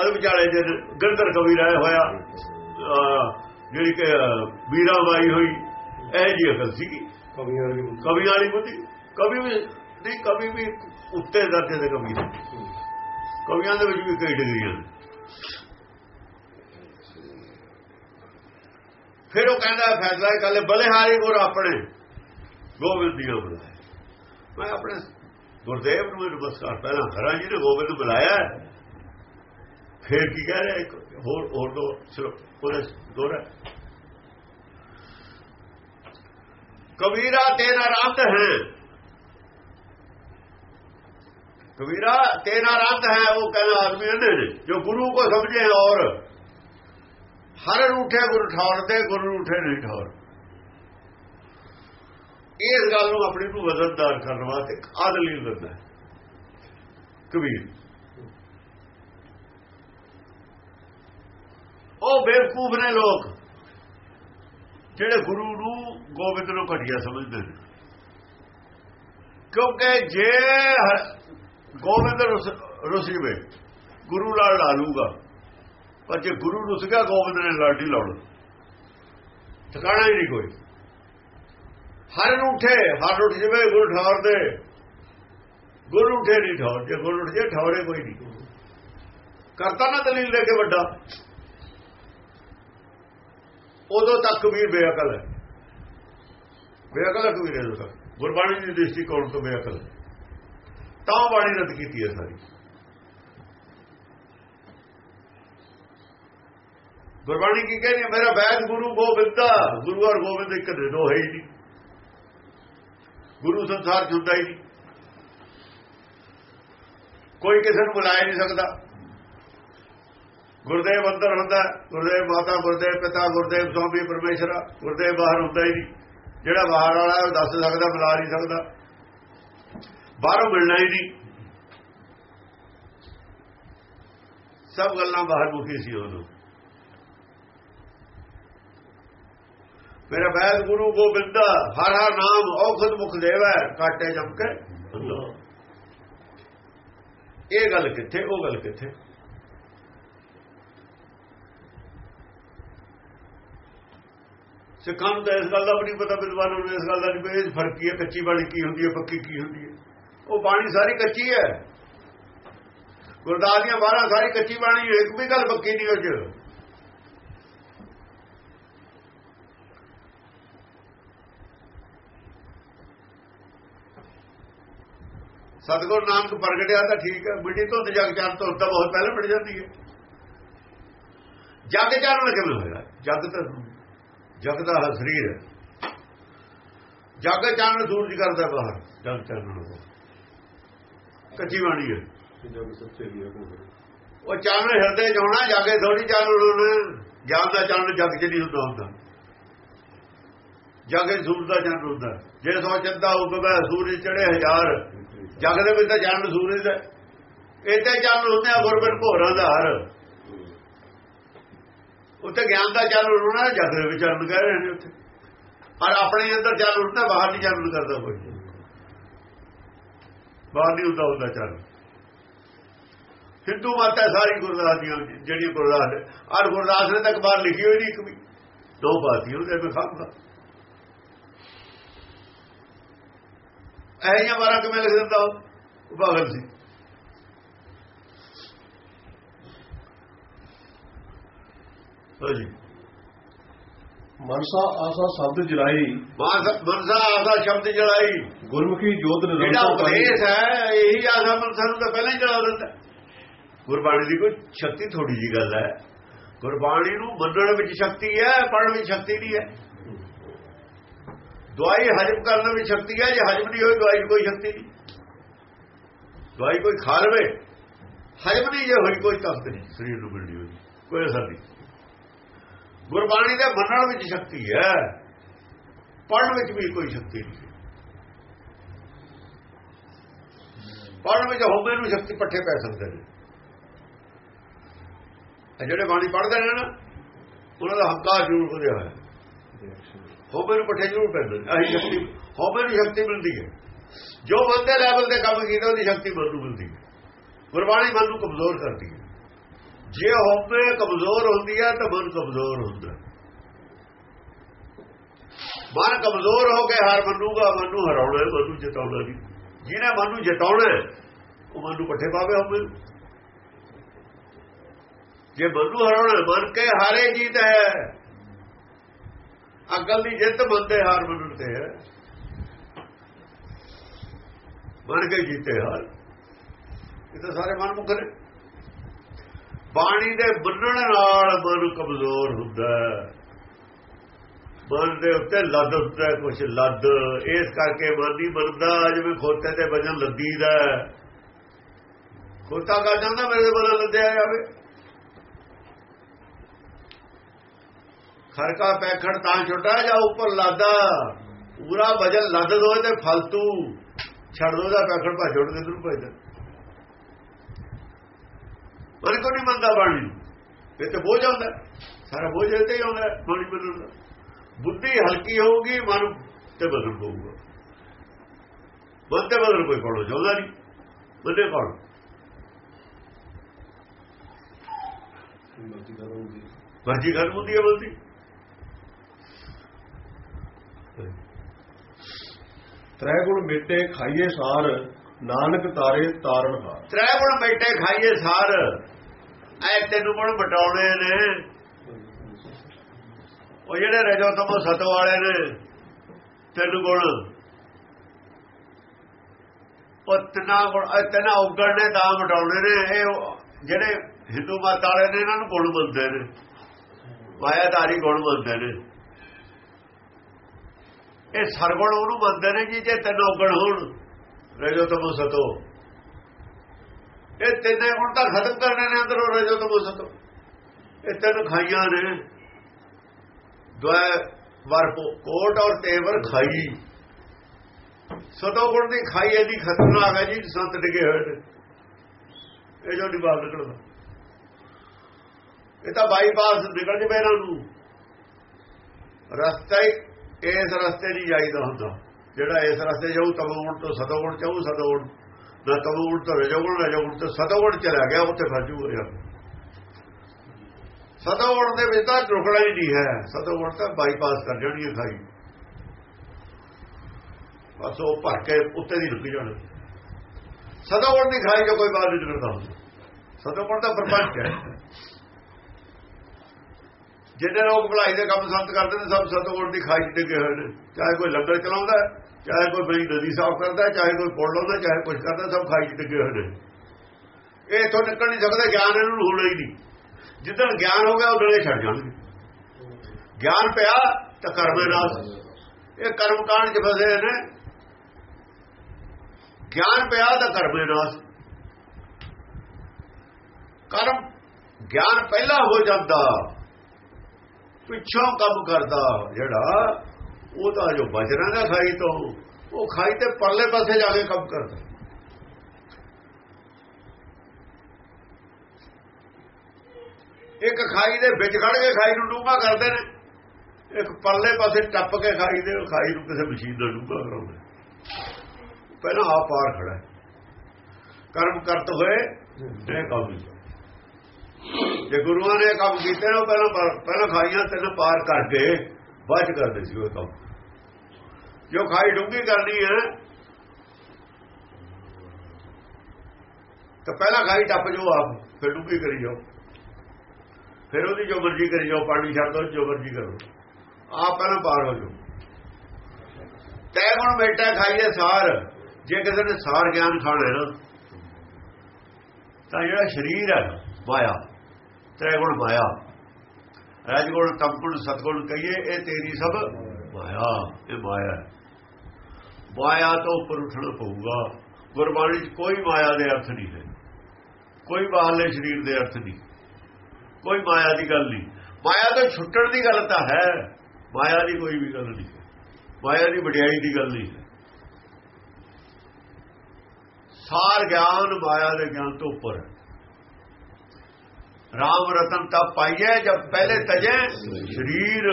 ਅਲ ਵਿਚਾਲੇ ਜੇ ਗੰਦਰ ਕਵੀ ਰਾਇ ਹੋਇਆ ਜਿਹੜੀ ਕਿ ਵੀਰਾ ਮਾਈ ਹੋਈ ਇਹ ਜੀ ਅਕਲ ਸੀਗੀ। ਕਵੀਆਂ ਵਾਲੀ ਕਵੀ ਵਾਲੀ ਬੁੱਧੀ। ਕਵੀ ਵੀ ਨਹੀਂ ਕਵੀ ਵੀ ਉੱਤੇ ਦਰਜੇ ਦੇ ਕਵੀ ਨੇ। ਕਵੀਆਂ ਦੇ ਵਿੱਚ ਵੀ ਕਈ ਡਿਗਰੀਆਂ ਫਿਰ ਉਹ ਕਹਿੰਦਾ, ਫੈਸਲਾ ਕੱਲੇ ਬਲਿਹਾਰੀ ਗੁਰ ਆਪਣੇ। ਗੋਬਿੰਦ ਦੀ ਬੁਲਾਇਆ। ਮੈਂ ਆਪਣੇ ਗੁਰਦੇਵ ਨੂੰ ਨਮਸਕਾਰ ਪਹਿਲਾਂ ਹਰਾ ਜੀ ਨੇ ਗੋਬਿੰਦ ਬੁਲਾਇਆ। ਫਿਰ ਕੀ ਕਹਿ ਰਿਹਾ ਇੱਕ ਹੋਰ ਹੋਰ ਦੋ, ਸਿਰਫ ਉਹਨੇ ਦੋਰਾ ਕਬੀਰਾ, ਤੇਰਾ ਰਤ ਹੈ। ਕਬੀਰਾ, ਤੇਰਾ ਰਤ ਹੈ, ਉਹ ਕਹਿੰਦਾ ਆਦਮੀ ਨੇ, ਜੋ ਗੁਰੂ ਕੋ ਸਮਝੇ ਔਰ ਹਰ ਰੂਠੇ ਗੁਰ ਠੌਰ ਤੇ ਗੁਰ ਰੂਠੇ ਨਹੀਂ ਠੌਰ। ਇਸ ਗੱਲ ਨੂੰ ਆਪਣੇ ਨੂੰ ਵਜ਼ਨਦਾਰ ਕਰਨ ਵਾਸਤੇ ਆਦਲੀ ਦਿੰਦਾ ਕਬੀਰ। ਉਹ ਬੇਵਕੂਫ ਨੇ ਲੋਕ, ਜਿਹੜੇ ਗੁਰੂ ਨੂੰ ਗੋਬਿੰਦ ਨੂੰ ਘਟਿਆ ਸਮਝਦੇ ਨੇ। ਕਿਉਂਕਿ ਜੇ ਗੋਬਿੰਦ ਰੁਸੀਵੇ, ਗੁਰੂ ਨਾਲ ਲਾ ਲੂਗਾ ਪਰ ਜੇ ਗੁਰੂ ਨੂੰ ਸੀਗਾ ਗੋਬਿੰਦ ਨੇ ਲਾਡੀ ਲਾਉਣਾ ਠਿਕਾਣਾ ਹੀ ਨਹੀਂ ਕੋਈ। ਹਰ ਨੂੰ ਉਠੇ, ਹਰ ਉੱਠ ਜਵੇ, ਗੁਰੂ ਠਾਰ ਦੇ। ਗੁਰੂ ਉਠੇ ਨਹੀਂ ਠੌਰ ਜੇ ਗੁਰੂ ਉੱਠ ਜੇ ਠਾਰੇ ਕੋਈ ਨਹੀਂ। ਕਰਤਾ ਨਾ ਦਲੀਲ ਲੈ ਕੇ ਵੱਡਾ। ਉਦੋਂ ਤੱਕ ਵੀ ਬੇਅਕਲ ਹੈ। ਬੇਅਕਲ ਹੈ ਕਬੀਰ ਉਦੋਂ ਤੱਕ ਗੁਰਬਾਣੀ ਦੀ ਦ੍ਰਿਸ਼ਟੀਕੋਣ ਤੋਂ ਬੇਅਕਲ ਹੈ? ਤਾਂ ਬਾਣੀ ਰੱਦ ਕੀਤੀ ਹੈ ਸਾਰੀ। ਗੁਰਬਾਣੀ ਕੀ ਕਹਿੰਦੀ ਹੈ? ਮੇਰਾ ਬੈਦ ਗੁਰੂ ਗੋਬਿੰਦਾ। ਗੁਰੂ ਔਰ ਗੋਬਿੰਦ ਇੱਕ ਦੇ ਦੋ ਹੈ ਹੀ ਨਹੀਂ। ਗੁਰੂ ਸੰਸਾਰ ਚ ਹੁੰਦਾ ਹੀ ਨਹੀਂ। ਕੋਈ ਕਿਸੇ ਨੂੰ ਬੁਲਾਇਆ ਹੀ ਨਹੀਂ ਸਕਦਾ। ਗੁਰਦੇਵ ਅੰਦਰ ਹੁੰਦਾ ਗੁਰਦੇਵ ਮਾਤਾ, ਗੁਰਦੇਵ ਪਿਤਾ, ਗੁਰਦੇਵ ਸਵਾਮੀ, ਪਰਮੇਸ਼ਰ, ਗੁਰਦੇਵ ਬਾਹਰ ਹੁੰਦਾ ਹੀ ਨਹੀਂ। ਜਿਹੜਾ ਬਾਹਰ ਵਾਲਾ ਉਹ ਦੱਸ ਸਕਦਾ, ਬੁਲਾ ਨਹੀਂ ਸਕਦਾ। ਬਾਹਰੋਂ ਮਿਲਣਾ ਹੀ ਨਹੀਂ। ਸਭ ਗੱਲਾਂ ਬਾਹਰ ਮੁਖੀ ਸੀ ਉਦੋਂ। ਮੇਰਾ ਬੈਦ ਗੁਰੂ ਗੋਬਿੰਦ ਹਰ ਹਰ ਨਾਮ ਔਖਦ ਮੁਖ ਦੇਵੈ, ਕਾਟੇ ਜਮ ਕੇ ਇਹ ਗੱਲ ਕਿੱਥੇ, ਉਹ ਗੱਲ ਕਿੱਥੇ? ਸਿੱਖਾਂ ਨੂੰ ਤਾਂ ਇਸ ਗੱਲ ਦਾ ਵੀ ਨਹੀਂ ਪਤਾ, ਵਿਦਵਾਨਾਂ ਨੂੰ ਇਸ ਗੱਲ ਦਾ ਨਹੀਂ ਪਤਾ ਇਹ ਫ਼ਰਕ ਕੀ ਹੈ, ਕੱਚੀ ਬਾਣੀ ਕੀ ਹੁੰਦੀ ਹੈ, ਪੱਕੀ ਕੀ ਹੁੰਦੀ ਹੈ? ਉਹ ਬਾਣੀ ਸਾਰੀ ਕੱਚੀ ਹੈ। ਗੁਰਦਾਸ ਦੀਆਂ ਬਾਰਾਂ ਸਾਰੀ ਕੱਚੀ ਬਾਣੀ, ਇੱਕ ਵੀ ਗੱਲ ਪੱਕੀ ਨਹੀਂ ਉਹ 'ਚ। ਸਤਗੁਰ ਨਾਨਕ ਪ੍ਰਗਟਿਆ ਤਾਂ ਠੀਕ ਹੈ ਮਿੱਟੀ ਤੋਂ ਜਗ ਚਾਰ ਤੋਂ ਤਾਂ ਬਹੁਤ ਪਹਿਲਾਂ ਮਿਟ ਜਾਂਦੀ ਹੈ। ਜਗ ਚਾਰਨ ਕਿਵੇਂ ਹੋਇਆ? ਜਗ ਤਾਂ ਜਗ ਦਾ ਸਰੀਰ ਹੈ। ਜਗ ਚਾਨਣ ਸੂਰਜ ਕਰਦਾ ਬਾਹਰ ਜਗ ਉਹ। ਕੱਚੀ ਬਾਣੀ ਹੈ। ਉਹ ਚਾਨਣ ਹਿਰਦੇ ਚ ਹੋਣਾ ਜਾਗੇ ਥੋੜੀ ਚਾਨਣ ਹੋਣਾ। ਗਿਆਨ ਦਾ ਚਾਨਣ ਜਗ ਚ ਨਹੀਂ ਹੁੰਦਾ ਹੁੰਦਾ। ਜਗ ਸੂਰਜ ਦਾ ਚਾਨਣ ਹੁੰਦਾ। ਜੇ ਸੋ ਚੰਦਾ ਉਗਵੇ ਸੂਰਜ ਚੜੇ ਹਜ਼ਾਰ। ਜਗ ਦੇ ਵਿੱਚ ਤਾਂ ਚਾਨਣ ਸੂਰਜ ਦਾ ਇੱਥੇ ਚਾਨਣ ਹੁੰਦੇ ਆ ਗੁਰਬਿਰ ਭੋਰਾਂ ਦਾ ਹਰ। ਉੱਥੇ ਗਿਆਨ ਦਾ ਚਾਨਣ ਹੋਣਾ ਜਗ ਦੇ ਵਿੱਚ ਚਾਨਣ ਕਹਿ ਰਹੇ ਨੇ ਉੱਥੇ। ਪਰ ਆਪਣੇ ਅੰਦਰ ਚਾਨਣ ਹੁੰਦਾ ਬਾਹਰ ਨਹੀਂ ਚਾਨਣ ਕਰਦਾ ਕੋਈ। ਬਾਹਰ ਨਹੀਂ ਹੁੰਦਾ ਹੁੰਦਾ ਚਾਨਣ ਹਿੰਦੂ ਮਾਤਾ ਸਾਰੀ ਗੁਰਦਾਸ ਦੀਆਂ ਜਿਹੜੀ ਗੁਰਦਾਸ ਹੈ ਔਰ ਗੁਰਦਾਸ ਨੇ ਤੱਕ ਬਾਹਰ ਲਿਖੀ ਹੋਈ ਨਹੀਂ ਇੱਕ ਵੀ। ਦੋ ਬਾਤੀ ਉਹਦੇ ਵਿੱਚ ਖਾਂਦਾ ਐ ਜਾਂ ਬਾਰਾਂ ਕਿਵੇਂ ਲਿਖ ਦਿੰਦਾ ਉਹ? ਉਹ ਪਾਗਲ ਸੀ। ਹਾਂਜੀ ਮਨਸਾ ਆਸਾ ਸ਼ਬਦ ਜਲਾਈ। ਮਨਸਾ ਆਸਾ ਸ਼ਬਦ ਜਲਾਈ। ਗੁਰਮੁਖੀ ਜੋਤ ਜਿਹੜਾ ਨਿਰੰਤਰ ਪਾਈ। ਉਪਦੇਸ਼ ਹੈ ਇਹੀ ਆਸਾ ਮਨਸਾ ਨੂੰ ਤਾਂ ਪਹਿਲਾਂ ਹੀ ਜਲਾ ਦਿੰਦਾ ਗੁਰਬਾਣੀ ਦੀ ਕੋਈ ਸ਼ਕਤੀ ਥੋੜੀ ਜੀ ਗੱਲ ਹੈ। ਗੁਰਬਾਣੀ ਨੂੰ ਮੰਨਣ ਵਿੱਚ ਸ਼ਕਤੀ ਹੈ ਪੜ੍ਹਨ ਵਿੱਚ ਸ਼ਕਤੀ ਨਹੀਂ ਹੈ। ਦਵਾਈ ਹਜਮ ਕਰਨ ਵਿੱਚ ਸ਼ਕਤੀ ਹੈ ਜੇ ਹਜਮ ਨਹੀਂ ਹੋਈ ਦਵਾਈ ਕੋਈ ਸ਼ਕਤੀ ਨਹੀਂ। ਦਵਾਈ ਕੋਈ ਖਾ ਲਵੇ ਹਜਮ ਨਹੀਂ ਜੇ ਹੋਈ ਕੋਈ ਤਾਕਤ ਨਹੀਂ। ਸਰੀਰ ਨੂੰ ਮਿਲਦੀ ਹੋਈ। ਕੋਈ ਅਸਰ ਨਹੀਂ। ਗੁਰਬਾਣੀ ਦੇ ਮੰਨਣ ਵਿੱਚ ਸ਼ਕਤੀ ਹੈ ਪੜ੍ਹਨ ਵਿੱਚ ਵੀ ਕੋਈ ਸ਼ਕਤੀ ਨਹੀਂ। ਪੜ੍ਹਨ ਵਿੱਚ ਹੋਵੇ ਨੂੰ ਸ਼ਕਤੀ ਪੱਠੇ ਪੈ ਸਕਦੇ ਨੇ। ਜਿਹੜੇ ਬਾਣੀ ਪੜ੍ਹਦੇ ਨੇ ਨਾ ਉਹਨਾਂ ਦਾ ਹੰਕਾਰ ਜ਼ਰੂਰ ਵਧਿਆ ਹੋਇਆ। ਹੋਵੇ ਨੂੰ ਪੱਠੇ ਜ਼ਰੂਰ ਪੈਂਦੇ ਨੇ। ਸ਼ਕਤੀ ਹੋਵੇ ਨੂੰ ਸ਼ਕਤੀ ਮਿਲਦੀ ਹੈ। ਜੋ ਬੰਦੇ ਲੈਵਲ ਤੇ ਕੰਮ ਕੀਤਾ ਉਹਦੀ ਸ਼ਕਤੀ ਮਨ ਨੂੰ ਮਿਲਦੀ ਹੈ। ਗੁਰਬਾਣੀ ਮਨ ਨੂੰ ਕਮਜ਼ੋਰ ਕਰਦੀ ਹੈ। ਜੇ ਹੋਵੇ ਕਮਜ਼ੋਰ ਹੁੰਦੀ ਹੈ ਤਾਂ ਮਨ ਕਮਜ਼ੋਰ ਹੁੰਦਾ ਮਨ ਕਮਜ਼ੋਰ ਹੋ ਕੇ ਹਾਰ ਮੰਨੂਗਾ ਮਨ ਨੂੰ ਹਰਾਉਣਾ ਹੈ, ਮਨ ਨੂੰ ਜਿਤਾਉਣਾ ਨਹੀਂ। ਜਿਹਨੇ ਮਨ ਨੂੰ ਜਿਤਾਉਣਾ ਉਹ ਮਨ ਨੂੰ ਪੱਠੇ ਪਾਵੇ ਹੋਵੇ ਜੇ ਮਨ ਨੂੰ ਹਰਾਉਣਾ ਹੈ, ਮਨ ਕੇ ਹਾਰੇ ਜੀਤ ਹੈ ਅਕਲ ਦੀ ਜਿੱਤ ਮੰਨਦੇ ਹਾਰ ਮੰਨਣ ਤੇ ਹੈ। ਮਨ ਕੇ ਜੀਤੇ ਹਾਰ। ਇਹ ਤਾਂ ਸਾਰੇ ਮਨ ਮੁੱਖ ਨੇ। ਬਾਣੀ ਦੇ ਮੰਨਣ ਨਾਲ ਮਨ ਕਮਜ਼ੋਰ ਹੁੰਦਾ ਮਨ ਦੇ ਉੱਤੇ ਲੱਦ ਹੁੰਦਾ ਕੁਝ ਲੱਦ। ਇਸ ਕਰਕੇ ਮਨ ਨਹੀਂ ਮੰਨਦਾ, ਜਿਵੇਂ ਖੋਤੇ ਤੇ ਵਜਨ ਲੱਦੀਦਾ ਹੈ। ਖੋਤਾ ਕਰ ਜਾਂਦਾ, ਮੇਰੇ ਤੇ ਲੱਦਿਆ ਜਾਵੇ। ਖਰਕਾ ਪੈਖੜ ਤਾਂ ਛੋਟਾ ਜਾਂ ਉੱਪਰ ਲਾਦਾ। ਪੂਰਾ ਵਜਨ ਲੱਦ ਦੋ ਤੇ ਫਲਤੂ। ਛੱਡ ਦੋ ਦਾ ਪੈਖੜ ਭਾ ਛੋੜ ਕੇ ਦਰੂ ਭਜਦਾ ਮਨ ਕੋ ਨਹੀਂ ਮੰਨਦਾ ਬਾਣੀ। ਇਹ ਤੇ ਬੋਝ ਆਉਂਦਾ ਸਾਰਾ ਬੋਝ ਇਹ ਤੇ ਹੀ ਆਉਂਦਾ ਬਾਣੀ ਬਦਲਣ ਦਾ। ਬੁੱਧੀ ਹਲਕੀ ਹੋਊਗੀ ਮਨ ਤੇ ਬਦਲ ਪਊਗਾ। ਮਨ ਤੇ ਬਦਲ ਕੋਈ ਕੋਲੋਂ ਚਾਹੁੰਦਾ ਨਹੀਂ। ਬੰਦੇ ਕੋਲ ਮਰਜ਼ੀ ਗੱਲ ਹੁੰਦੀ ਹੈ ਬੋਲਦੀ ਤ੍ਰੈ ਗੁਣ ਮਿਟੇ ਖਾਈਏ ਸਾਰ, ਨਾਨਕ ਤਾਰੇ ਤਾਰਨ ਹਾਰ। ਤ੍ਰੈ ਗੁਣ ਬੈਠੇ ਖਾਈਏ ਸਾਰ, ਐ ਤੈਨੂੰ ਗੁਣ ਮਟਾਉਣੇ ਨੇ? ਉਹ ਜਿਹੜੇ ਰਜੋ ਤਮੋ ਸਤ ਵਾਲੇ ਨੇ, ਤਿੰਨ ਗੁਣ ਉਹ ਤਿੰਨਾਂ ਗੁਣ ਇਹ ਤਿੰਨਾਂ ਉਗਣ ਨੇ ਤਾਂ ਮਟਾਉਣੇ ਨੇ, ਇਹ ਜਿਹੜੇ ਹਿੰਦੂ ਮਤ ਵਾਲੇ ਨੇ, ਇਹਨਾਂ ਨੂੰ ਗੁਣ ਮੰਨਦੇ ਨੇ। ਮਾਇਆਧਾਰੀ ਗੁਣ ਮੰਨਦੇ ਨੇ। ਇਹ ਸਰਗੁਣ ਉਹਨੂੰ ਮੰਨਦੇ ਨੇ ਜੀ, ਜੇ ਤਿੰਨ ਔਗਣ ਹੋਣ ਰਜੋ ਤਮੋ ਸਤੋ। ਇਹ ਤਿੰਨੇ ਗੁਣ ਤਾਂ ਖਤਮ ਕਰਨੇ ਨੇ ਅੰਦਰੋਂ ਰਜੋ ਤਮੋ ਸਤੋ। ਇਹ ਤਿੰਨ ਖਾਈਆਂ ਨੇ। ਦੁਆ ਵਰ ਕੋਟ ਔਰ ਤੇਵਰ ਖਾਈ। ਸਤੋ ਗੁਣ ਦੀ ਖਾਈ ਇਹਦੀ ਖਤਰਨਾਕ ਹੈ ਜੀ, ਸੰਤ ਡਿਗੇ ਹੋਏ ਨੇ। ਇਹ ਜੋ ਨਿਵਾਲ ਨਿਕਲਦਾ ਇਹ ਤਾਂ ਬਾਈਪਾਸ ਨਿਕਲ ਜਵੇ ਇਹਨਾਂ ਨੂੰ। ਰਸਤਾ ਹੀ ਇਸ ਰਸਤੇ ਨਹੀਂ ਜਾਈਦਾ ਹੁੰਦਾ। ਜਿਹੜਾ ਇਸ ਰਸਤੇ ਜਾਊ ਤਮੋਗੁਣ ਤੋਂ ਸਤੋਗੁਣ ਚਾਹੂ ਸਤੋਗੁਣ ਨਾ ਤਮੋਗੁਣ ਤੋਂ ਰਜੋਗੁਣ ਰਜੋਗੁਣ ਤੋਂ ਸਤੋਗੁਣ ਚਲਾ ਗਿਆ, ਉੱਥੇ ਫਸੂ ਯਾਰ ਸਤੋਗੁਣ ਦੇ ਵਿੱਚ ਤਾਂ ਰੁਕਣਾ ਹੀ ਨਹੀਂ ਹੈ। ਸਤੋਗੁਣ ਤਾਂ ਬਾਈਪਾਸ ਕਰ ਜਾਣੀ ਹੈ ਖਾਈ ਬਸ ਉਹ ਭਰ ਕੇ ਉੱਤੇ ਦੀ ਰੁਕ ਜਾਣਾ। ਸਤੋਗੁਣ ਦੀ ਖਾਈ ਜੋ ਕੋਈ ਬਾਤ ਨਹੀਂ ਕਰਦਾ। ਸਤੋਗੁਣ ਦਾ ਪ੍ਰਪੰਚ ਹੈ। ਜਿਹੜੇ ਲੋਕ ਭਲਾਈ ਦੇ ਕੰਮ ਸੰਤ ਕਰਦੇ ਨੇ, ਸਭ ਸਤੋਗੁਣ ਦੀ ਖਾਈ ਤੇ ਗਏ ਹੋਏ ਨੇ। ਚਾਹੇ ਕੋਈ ਲੰਗਰ ਚਲਾਉਂਦਾ ਚਾਹੇ ਕੋਈ ਬਈ ਨਦੀ ਸਾਫ਼ ਕਰਦਾ ਚਾਹੇ ਕੋਈ ਪੁੱਲ ਲਾਉਂਦਾ ਚਾਹੇ ਕੁਝ ਕਰਦਾ ਸਭ ਖਾਈ ਤੇ ਗਏ ਹੋਏ ਨੇ। ਇਹ ਇਥੋਂ ਨਿਕਲ ਨਹੀਂ ਸਕਦਾ, ਗਿਆਨ ਇਹਨਾਂ ਨੂੰ ਹੋਣਾ ਹੀ ਨਹੀਂ। ਜਿੱਦਣ ਗਿਆਨ ਹੋ ਗਿਆ ਉਦੋਂ ਇਹ ਛੱਡ ਜਾਣਗੇ। ਗਿਆਨ ਪਿਆ ਤਾਂ ਕਰਮੇ ਨਾਲ। ਇਹ ਕਰਮ ਕਾਂਡ ਚ ਫਸੇ ਨੇ। ਗਿਆਨ ਪਿਆ ਤਾਂ ਕਰਮੇ ਨਾਲ। ਕਰਮ, ਗਿਆਨ ਪਹਿਲਾਂ ਹੋ ਜਾਂਦਾ। ਪਿੱਛੋਂ ਕੰਮ ਕਰਦਾ ਜਿਹੜਾ ਉਹਦਾ ਜੋ ਬਚਣਾ ਦਾ ਖਾਈ ਤੋਂ, ਉਹ ਖਾਈ ਤੇ ਪਰਲੇ ਪਾਸੇ ਜਾ ਕੇ ਕੰਮ ਕਰਦਾ। ਇੱਕ ਖਾਈ ਦੇ ਵਿੱਚ ਖੜ ਕੇ ਖਾਈ ਨੂੰ ਡੂੰਘਾ ਕਰਦੇ ਨੇ, ਇੱਕ ਪਰਲੇ ਪਾਸੇ ਟੱਪ ਕੇ ਖਾਈ ਦੇ, ਖਾਈ ਨੂੰ ਕਿਸੇ ਮਸ਼ੀਨ ਨਾਲ ਡੂੰਘਾ ਕਰਾਉਂਦੇ ਪਹਿਲਾਂ ਆਪ ਪਾਰ ਖੜਾ ਕਰਮ ਕਰਤ ਹੋਏ, ਇਹ ਕੰਮ ਨਹੀਂ। ਜੇ ਗੁਰੂਆਂ ਨੇ ਕੰਮ ਕੀਤੇ ਨਾ ਪਹਿਲਾਂ ਪਹਿਲਾਂ ਖਾਈਆਂ, ਤਿੰਨ ਪਾਰ ਕਰਕੇ ਬਾਅਦ ਕਰਦੇ ਸੀ ਉਹ ਕੰਮ। ਜੋ ਖਾਈ ਡੂੰਗੀ ਕਰਨੀ ਹੈ, ਤਾਂ ਪਹਿਲਾਂ ਖਾਈ ਟੱਪ ਜੋ ਆਪ, ਫਿਰ ਡੂੰਗੀ ਕਰੀ ਜਾਓ। ਫਿਰ ਉਹਦੀ ਜੋ ਮਰਜ਼ੀ ਕਰੀ ਜਾਓ, ਪਾਣੀ ਛੱਡ ਦੋ, ਜੋ ਮਰਜ਼ੀ ਕਰੋ। ਆਪ ਪਹਿਲਾਂ ਪਾਰ ਹੋ ਜਾਓ। ਤੈ ਹੁਣ ਬੇਟਾ ਖਾਈਏ ਸਾਰ। ਜੇ ਕਿਸੇ ਨੇ ਸਾਰ ਗਿਆਨ ਖਾਣਾ ਨਾ, ਤਾਂ ਜਿਹੜਾ ਸਰੀਰ ਹੈ, ਮਾਇਆ। ਤ੍ਰੈਗੁਣ ਮਾਇਆ। ਰਜਗੁਣ, ਤਮਗੁਣ, ਸਤਗੁਣ ਕਹੀਏ, ਇਹ ਤੇਰੀ ਸਭ ਮਾਇਆ, ਇਹ ਮਾਇਆ ਮਾਇਆ ਤੋਂ ਉੱਪਰ ਉੱਠਣਾ ਪਊਗਾ। ਗੁਰਬਾਣੀ 'ਚ ਕੋਈ ਮਾਇਆ ਦੇ ਅਰਥ ਨਹੀਂ ਹੈ। ਕੋਈ ਬਾਹਰਲੇ ਸਰੀਰ ਦੇ ਅਰਥ ਨਹੀਂ। ਕੋਈ ਮਾਇਆ ਦੀ ਗੱਲ ਨਹੀਂ। ਮਾਇਆ ਤੋਂ ਛੁੱਟਣ ਦੀ ਗੱਲ ਤਾਂ ਹੈ। ਮਾਇਆ ਦੀ ਕੋਈ ਵੀ ਗੱਲ ਨਹੀਂ। ਮਾਇਆ ਦੀ ਵਡਿਆਈ ਦੀ ਗੱਲ ਨਹੀਂ ਹੈ। ਸਾਰ ਗਿਆਨ ਮਾਇਆ ਦੇ ਗਿਆਨ ਤੋਂ ਉੱਪਰ ਹੈ। ਰਾਮ ਰਤਨ ਤਾਂ ਪਾਈਏ ਜਦ ਪਹਿਲੇ ਤਜੇ ਸਰੀਰ।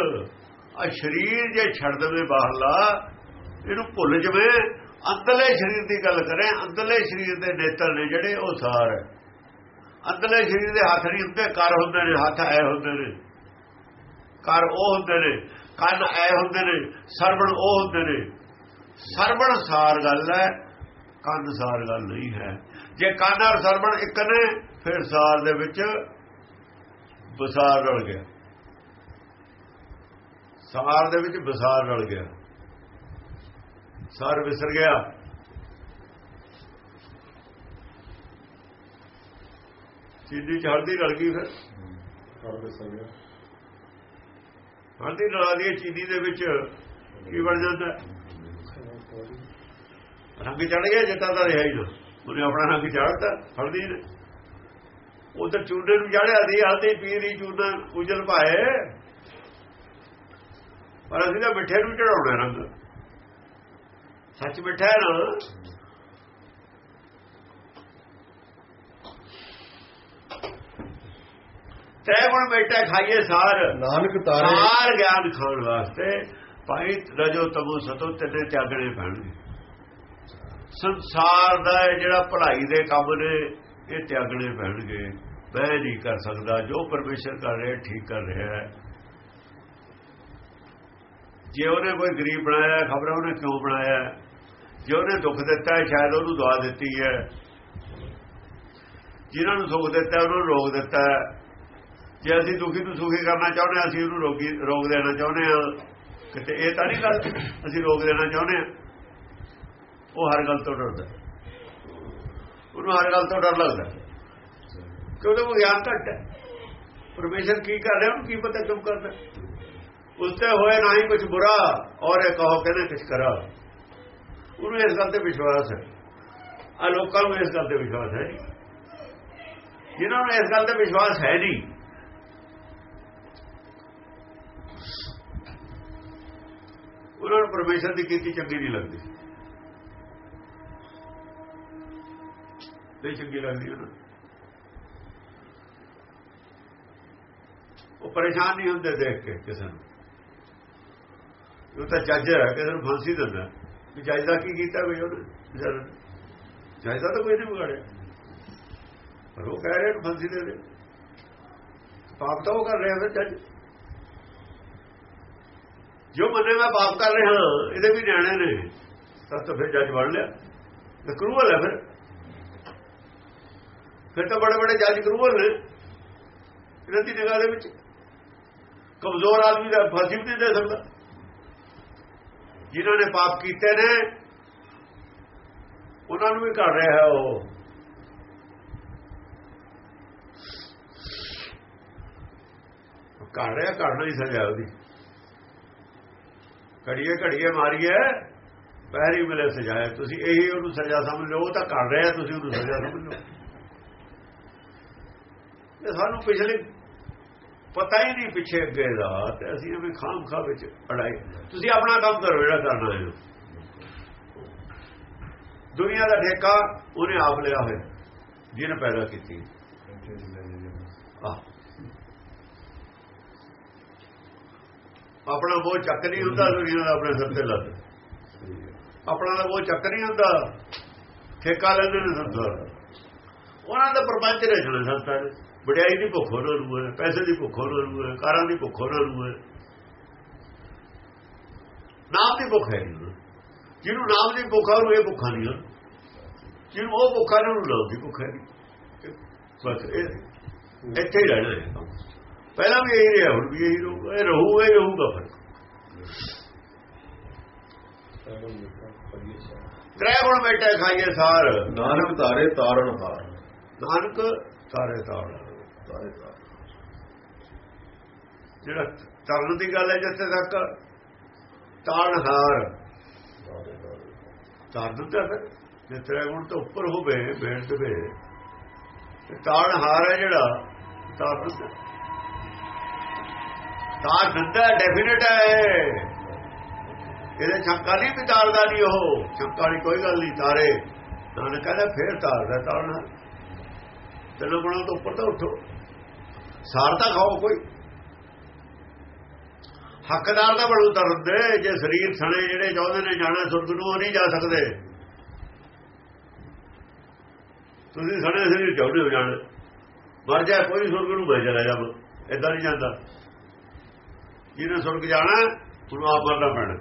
ਆ ਸਰੀਰ ਜੇ ਛੱਡ ਦੇਵੇ ਬਾਹਰਲਾ, ਇਹਨੂੰ ਭੁੱਲ ਜਵੇ। ਅੰਦਰਲੇ ਸਰੀਰ ਦੀ ਗੱਲ ਕਰੇ, ਅੰਦਰਲੇ ਸਰੀਰ ਦੇ ਨੇਤਰ ਨੇ ਜਿਹੜੇ, ਉਹ ਸਾਰ ਹੈ। ਅੰਦਰਲੇ ਸਰੀਰ ਦੇ ਹੱਥ ਨਹੀਂ ਹੁੰਦੇ ਕਰ ਹੁੰਦੇ ਨੇ, ਹੱਥ ਐ ਹੁੰਦੇ ਨੇ। ਕਰ ਉਹ ਹੁੰਦੇ ਨੇ, ਕੰਨ ਐ ਹੁੰਦੇ ਨੇ, ਸਰਵਣ ਉਹ ਹੁੰਦੇ ਨੇ। ਸਰਵਣ ਸਾਰ ਗੱਲ ਹੈ, ਕੰਨ ਸਾਰ ਗੱਲ ਨਹੀਂ ਹੈ। ਜੇ ਕੰਨ ਔਰ ਸਰਵਣ ਇੱਕ ਨੇ, ਫਿਰ ਸਾਰ ਦੇ ਵਿੱਚ ਬਸਾਰ ਰਲ ਗਿਆ। ਸਾਰ ਦੇ ਵਿੱਚ ਬਸਾਰ ਰਲ ਗਿਆ। ਸਾਰ ਵਿਸਰ ਗਿਆ। ਚੀਨੀ ਚ ਹਲਦੀ ਰਲ ਗਈ ਫਿਰ। ਕਰਦੇ ਸਮੇਂ ਹਲਦੀ ਰਲਾ ਦੀ ਚੀਨੀ ਦੇ ਵਿੱਚ। ਕੀ ਬਣ ਜਾਂਦਾ? ਰੰਗ ਚੜ ਗਿਆ ਜਿੱਤਾ ਦਾ ਰਿਹਾ ਹੀ ਉਹਨੇ ਆਪਣਾ ਰੰਗ ਚਾੜਤਾ ਹਲਦੀ ਨੇ। ਉਧਰ ਚੂਨੇ ਨੂੰ ਜੜਿਆ ਦੀ ਹਲਦੀ ਪੀਰੀ ਚੂਨਾ ਉਜਲ ਪਾਏ। ਪਰ ਅਸੀਂ ਤਾਂ ਮਿੱਠੇ ਨੂੰ ਚੜਾਉਣਾ ਰੰਗ। ਸੱਚ ਮਿੱਠਾ ਹੈ ਨਾ? ਤੈ ਗੁਣ ਬੇਟਾ ਖਾਈਏ ਸਾਰ। ਨਾਨਕ ਤਾਰੇ। ਸਾਰ ਗਿਆਨ ਖਾਣ ਵਾਸਤੇ ਭਾਈ ਰਜੋ ਤਮੋ ਸਤੋ ਤਿੰਨੇ ਤਿਆਗਣੇ ਪੈਣਗੇ। ਸੰਸਾਰ ਦਾ ਜਿਹੜਾ ਪੜ੍ਹਾਈ ਦੇ ਕੰਮ ਨੇ ਇਹ ਤਿਆਗਣੇ ਪੈਣਗੇ। ਮੈਂ ਨਹੀਂ ਕਰ ਸਕਦਾ, ਜੋ ਪਰਮੇਸ਼ਰ ਕਰ ਰਿਹਾ, ਠੀਕ ਕਰ ਰਿਹਾ ਹੈ। ਜੇ ਉਹਨੇ ਕੋਈ ਗਰੀਬ ਬਣਾਇਆ, ਖਬਰ ਉਹਨੇ ਕਿਉਂ ਬਣਾਇਆ? ਜੇ ਉਹਨੇ ਦੁੱਖ ਦਿੱਤਾ ਸ਼ਾਇਦ ਉਹਨੂੰ ਦਵਾ ਦਿੱਤੀ ਹੈ। ਜਿਨ੍ਹਾਂ ਨੂੰ ਸੁੱਖ ਦਿੱਤਾ, ਉਹਨਾਂ ਨੂੰ ਰੋਗ ਦਿੱਤਾ ਜੇ ਅਸੀਂ ਦੁਖੀ ਨੂੰ ਸੁਖੀ ਕਰਨਾ ਚਾਹੁੰਦੇ ਹਾਂ, ਅਸੀਂ ਉਹਨੂੰ ਰੋਗੀ ਰੋਗ ਦੇਣਾ ਚਾਹੁੰਦੇ ਹਾਂ। ਕਿਤੇ ਇਹ ਤਾਂ ਨਹੀਂ ਗੱਲ, ਅਸੀਂ ਰੋਗ ਦੇਣਾ ਚਾਹੁੰਦੇ ਹਾਂ। ਉਹ ਹਰ ਗੱਲ ਤੋਂ ਡਰਦਾ। ਉਹਨੂੰ ਹਰ ਗੱਲ ਤੋਂ ਡਰ ਲੱਗਦਾ। ਕਿਉਂਕਿ ਉਹ ਗਿਆਨ ਘੱਟ ਹੈ? ਪਰਮੇਸ਼ਰ ਕੀ ਕਰ ਰਿਹਾ? ਉਹਨੂੰ ਕੀ ਪਤਾ ਕਿਉਂ ਕਰਦਾ ਉਸਤੇ ਹੋਏ ਨਾ ਹੀ ਕੁਝ ਬੁਰਾ, ਔਰ ਇਹ ਕਹੋ, ਕਹਿੰਦੇ ਕੁਝ ਕਰਾ। ਉਹਨੂੰ ਇਸ ਗੱਲ ਤੇ ਵਿਸ਼ਵਾਸ ਹੈ। ਆ ਲੋਕਾਂ ਨੂੰ ਇਸ ਗੱਲ ਤੇ ਵਿਸ਼ਵਾਸ ਹੈ ਨਹੀਂ। ਜਿਨ੍ਹਾਂ ਨੂੰ ਇਸ ਗੱਲ ਤੇ ਵਿਸ਼ਵਾਸ ਹੈ ਨਹੀਂ, ਉਹਨਾਂ ਨੂੰ ਪਰਮੇਸ਼ਰ ਦੀ ਕੀਤੀ ਚੰਗੀ ਨਹੀਂ ਲੱਗਦੀ। ਨਹੀਂ ਚੰਗੀ ਲੱਗਦੀ ਉਹਨਾਂ ਉਹ ਪਰੇਸ਼ਾਨ ਨਹੀਂ ਹੁੰਦੇ ਦੇਖ ਕੇ ਕਿਸੇ ਨੂੰ। ਉਹ ਤਾਂ ਜੱਜ ਹੈ, ਕਿਸੇ ਨੂੰ ਫਾਂਸੀ ਦਿੰਦਾ ਵੀ ਜੱਜ ਦਾ ਕੀ ਕੀਤਾ ਕੋਈ ਉਹਨੇ, ਵਿਚਾਰੇ ਜੱਜ ਦਾ ਤਾਂ ਕੋਈ ਨਹੀਂ ਵਿਗਾੜਿਆ। ਪਰ ਉਹ ਕਹਿ ਰਿਹਾ ਨੇ ਫਾਂਸੀ ਦੇ ਦੇ। ਪਾਪ ਤਾਂ ਉਹ ਕਰ ਰਿਹਾ ਫਿਰ ਜੱਜ ਜੋ ਮੰਨੇ ਮੈਂ ਪਾਪ ਕਰ ਰਿਹਾ ਇਹਦੇ ਵੀ ਨਿਆਣੇ ਨੇ। ਤਾਂ ਤਾਂ ਫਿਰ ਜੱਜ ਬਣ ਲਿਆ। ਤੇ ਕਰੂਵਲ ਹੈ ਫਿਰ। ਫਿਰ ਤਾਂ ਬੜੇ ਬੜੇ ਜੱਜ ਕਰੂਵਲ ਨੇ। ਇਹਨਾਂ ਦੀ ਨਿਗਾਹ ਦੇ ਵਿੱਚ। ਕਮਜ਼ੋਰ ਆਦਮੀ ਦਾ ਫਾਂਸੀ ਵੀ ਨਹੀਂ ਦੇ ਸਕਦਾ। ਜਿਨ੍ਹਾਂ ਨੇ ਪਾਪ ਕੀਤੇ ਨੇ, ਉਹਨਾਂ ਨੂੰ ਵੀ ਕਰ ਰਿਹਾ ਹੈ ਉਹ ਕਰ ਰਿਹਾ ਕਰਨਾ ਹੀ ਸਜ਼ਾ ਉਹਦੀ। ਘੜੀਏ ਘੜੀਏ ਮਾਰੀਏ, ਪਹਿਰੀ ਮਿਲੇ ਸਜ਼ਾ ਤੁਸੀਂ ਇਹੀ ਉਹਨੂੰ ਸਜ਼ਾ ਸਮਝ ਲਓ, ਉਹ ਤਾਂ ਕਰ ਰਿਹਾ, ਤੁਸੀਂ ਉਹਨੂੰ ਸਜ਼ਾ ਸਮਝ ਲਓ। ਇਹ ਸਾਨੂੰ ਪਿਛਲੇ ਪਤਾ ਹੀ ਨਹੀਂ ਪਿੱਛੇ ਅੱਗੇ ਦਾ ਤੇ ਅਸੀਂ ਐਵੇਂ ਖਾਮ ਖਾ ਵਿੱਚ ਅੜਾਈ ਤੁਸੀਂ ਆਪਣਾ ਕੰਮ ਕਰੋ, ਜਿਹੜਾ ਕਰਨਾ ਹੈ। ਦੁਨੀਆ ਦਾ ਠੇਕਾ ਉਹਨੇ ਆਪ ਲਿਆ ਹੋਇਆ, ਜਿਹਨੇ ਪੈਦਾ ਕੀਤੀ। ਆਪਣਾ ਉਹ ਚੱਕ ਨਹੀਂ ਹੁੰਦਾ, ਦੁਨੀਆ ਦਾ ਆਪਣੇ ਸਿਰ ਤੇ ਲੱਗ ਆਪਣਾ ਦਾ ਉਹ ਚੱਕ ਨਹੀਂ ਹੁੰਦਾ, ਠੇਕਾ ਲੈਂਦੇ ਨੇ ਸੰਸਾਰ ਉਹਨਾਂ ਦਾ ਪ੍ਰਪੰਚ ਰਚਣਾ ਸੰਸਾਰ ਨੇ। ਵਡਿਆਈ ਦੀ ਭੁੱਖ ਨੂੰ ਹੈ ਪੈਸੇ ਦੀ ਭੁੱਖ ਨੂੰ ਹੈ ਕਾਰਾਂ ਦੀ ਭੁੱਖ ਨੂੰ ਹੈ ਨਾਮ ਦੀ ਭੁੱਖ ਹੈ ਨੂੰ। ਜਿਹਨੂੰ ਨਾਮ ਦੀ ਭੁੱਖ ਆ ਇਹ ਭੁੱਖਾ ਨਹੀਂ ਹੈ ਜਿਹਨੂੰ ਉਹ ਭੁੱਖਾ ਨਹੀਂ ਉਹਨੂੰ ਨਾਮ ਦੀ ਭੁੱਖ ਹੈ ਬਸ ਇਹ ਇੱਥੇ ਹੀ ਰਹਿਣਾ ਹੈ। ਪਹਿਲਾਂ ਵੀ ਇਹੀ ਰਿਹਾ ਹੁਣ ਵੀ ਇਹੀ ਰਹੂਗਾ ਇਹ ਰਹੂਗਾ ਹੀ ਰਹੂਗਾ ਫਿਰ। ਤ੍ਰੈ ਗੁਣ ਬੇਟੇ ਖਾਈਏ ਸਾਰ। ਨਾਨਕ ਤਾਰੇ ਤਾਰਨ ਹਾਰ। ਨਾਨਕ ਸਾਰੇ ਤਾੜ ਤਾਰੇ ਤਾਰਨ ਜਿਹੜਾ ਤਰਨ ਦੀ ਗੱਲ ਹੈ ਜਿੱਥੇ ਤੱਕ ਤਾੜ ਹਾਰ ਤਰਨ ਤਾਂ ਫਿਰ ਜਿੱਥੇ ਤ੍ਰੈ ਗੁਣ ਤੋਂ ਉੱਪਰ ਹੋਵੇ ਬੇੜ ਤੇ ਤੇ ਤਾੜ ਹਾਰ ਹੈ ਜਿਹੜਾ ਤਾੜ ਤਾੜ ਦਿੰਦਾ ਡੈਫੀਨਿਟ ਹੈ ਇਹਦੇ ਛੱਕਾ ਨਹੀਂ ਵੀ ਤਾਰਦਾ ਨਹੀਂ ਉਹ। ਛੱਕਾ ਵਾਲੀ ਕੋਈ ਗੱਲ ਨਹੀਂ, ਤਾਰੇ। ਨਾਨਕ ਕਹਿੰਦਾ ਫੇਰ ਤਾਰਦਾ ਤਾੜਨਾ ਤੈਨੂੰ ਗੁਣਾਂ ਤੋਂ ਉੱਪਰ ਤਾਂ ਉੱਠੋ। ਸਾਰ ਤਾਂ ਖਾਓ ਕੋਈ। ਹੱਕਦਾਰ ਦਾ ਬਣੂ ਤਰਨ ਦੇ ਜੇ ਸਰੀਰ ਸਣੇ ਜਿਹੜੇ ਚਾਹੁੰਦੇ ਨੇ ਜਾਣਾ ਸੁਰਗ ਨੂੰ ਉਹ ਨਹੀਂ ਜਾ ਸਕਦੇ। ਤੁਸੀਂ ਸਣੇ ਸਰੀਰ ਚਾਹੁੰਦੇ ਹੋ ਜਾਣ। ਮਰ ਜਾ ਕੋਈ ਸੁਰਗ ਨੂੰ ਮੈਂ ਚਲਾ ਜਾਵਾਂ ਇਦਾਂ ਨਹੀਂ ਜਾਂਦਾ। ਜਿਹਨੇ ਸੁਰਗ ਜਾਣਾ ਉਹਨੂੰ ਆਪ ਮਰਨਾ ਪੈਣਾ।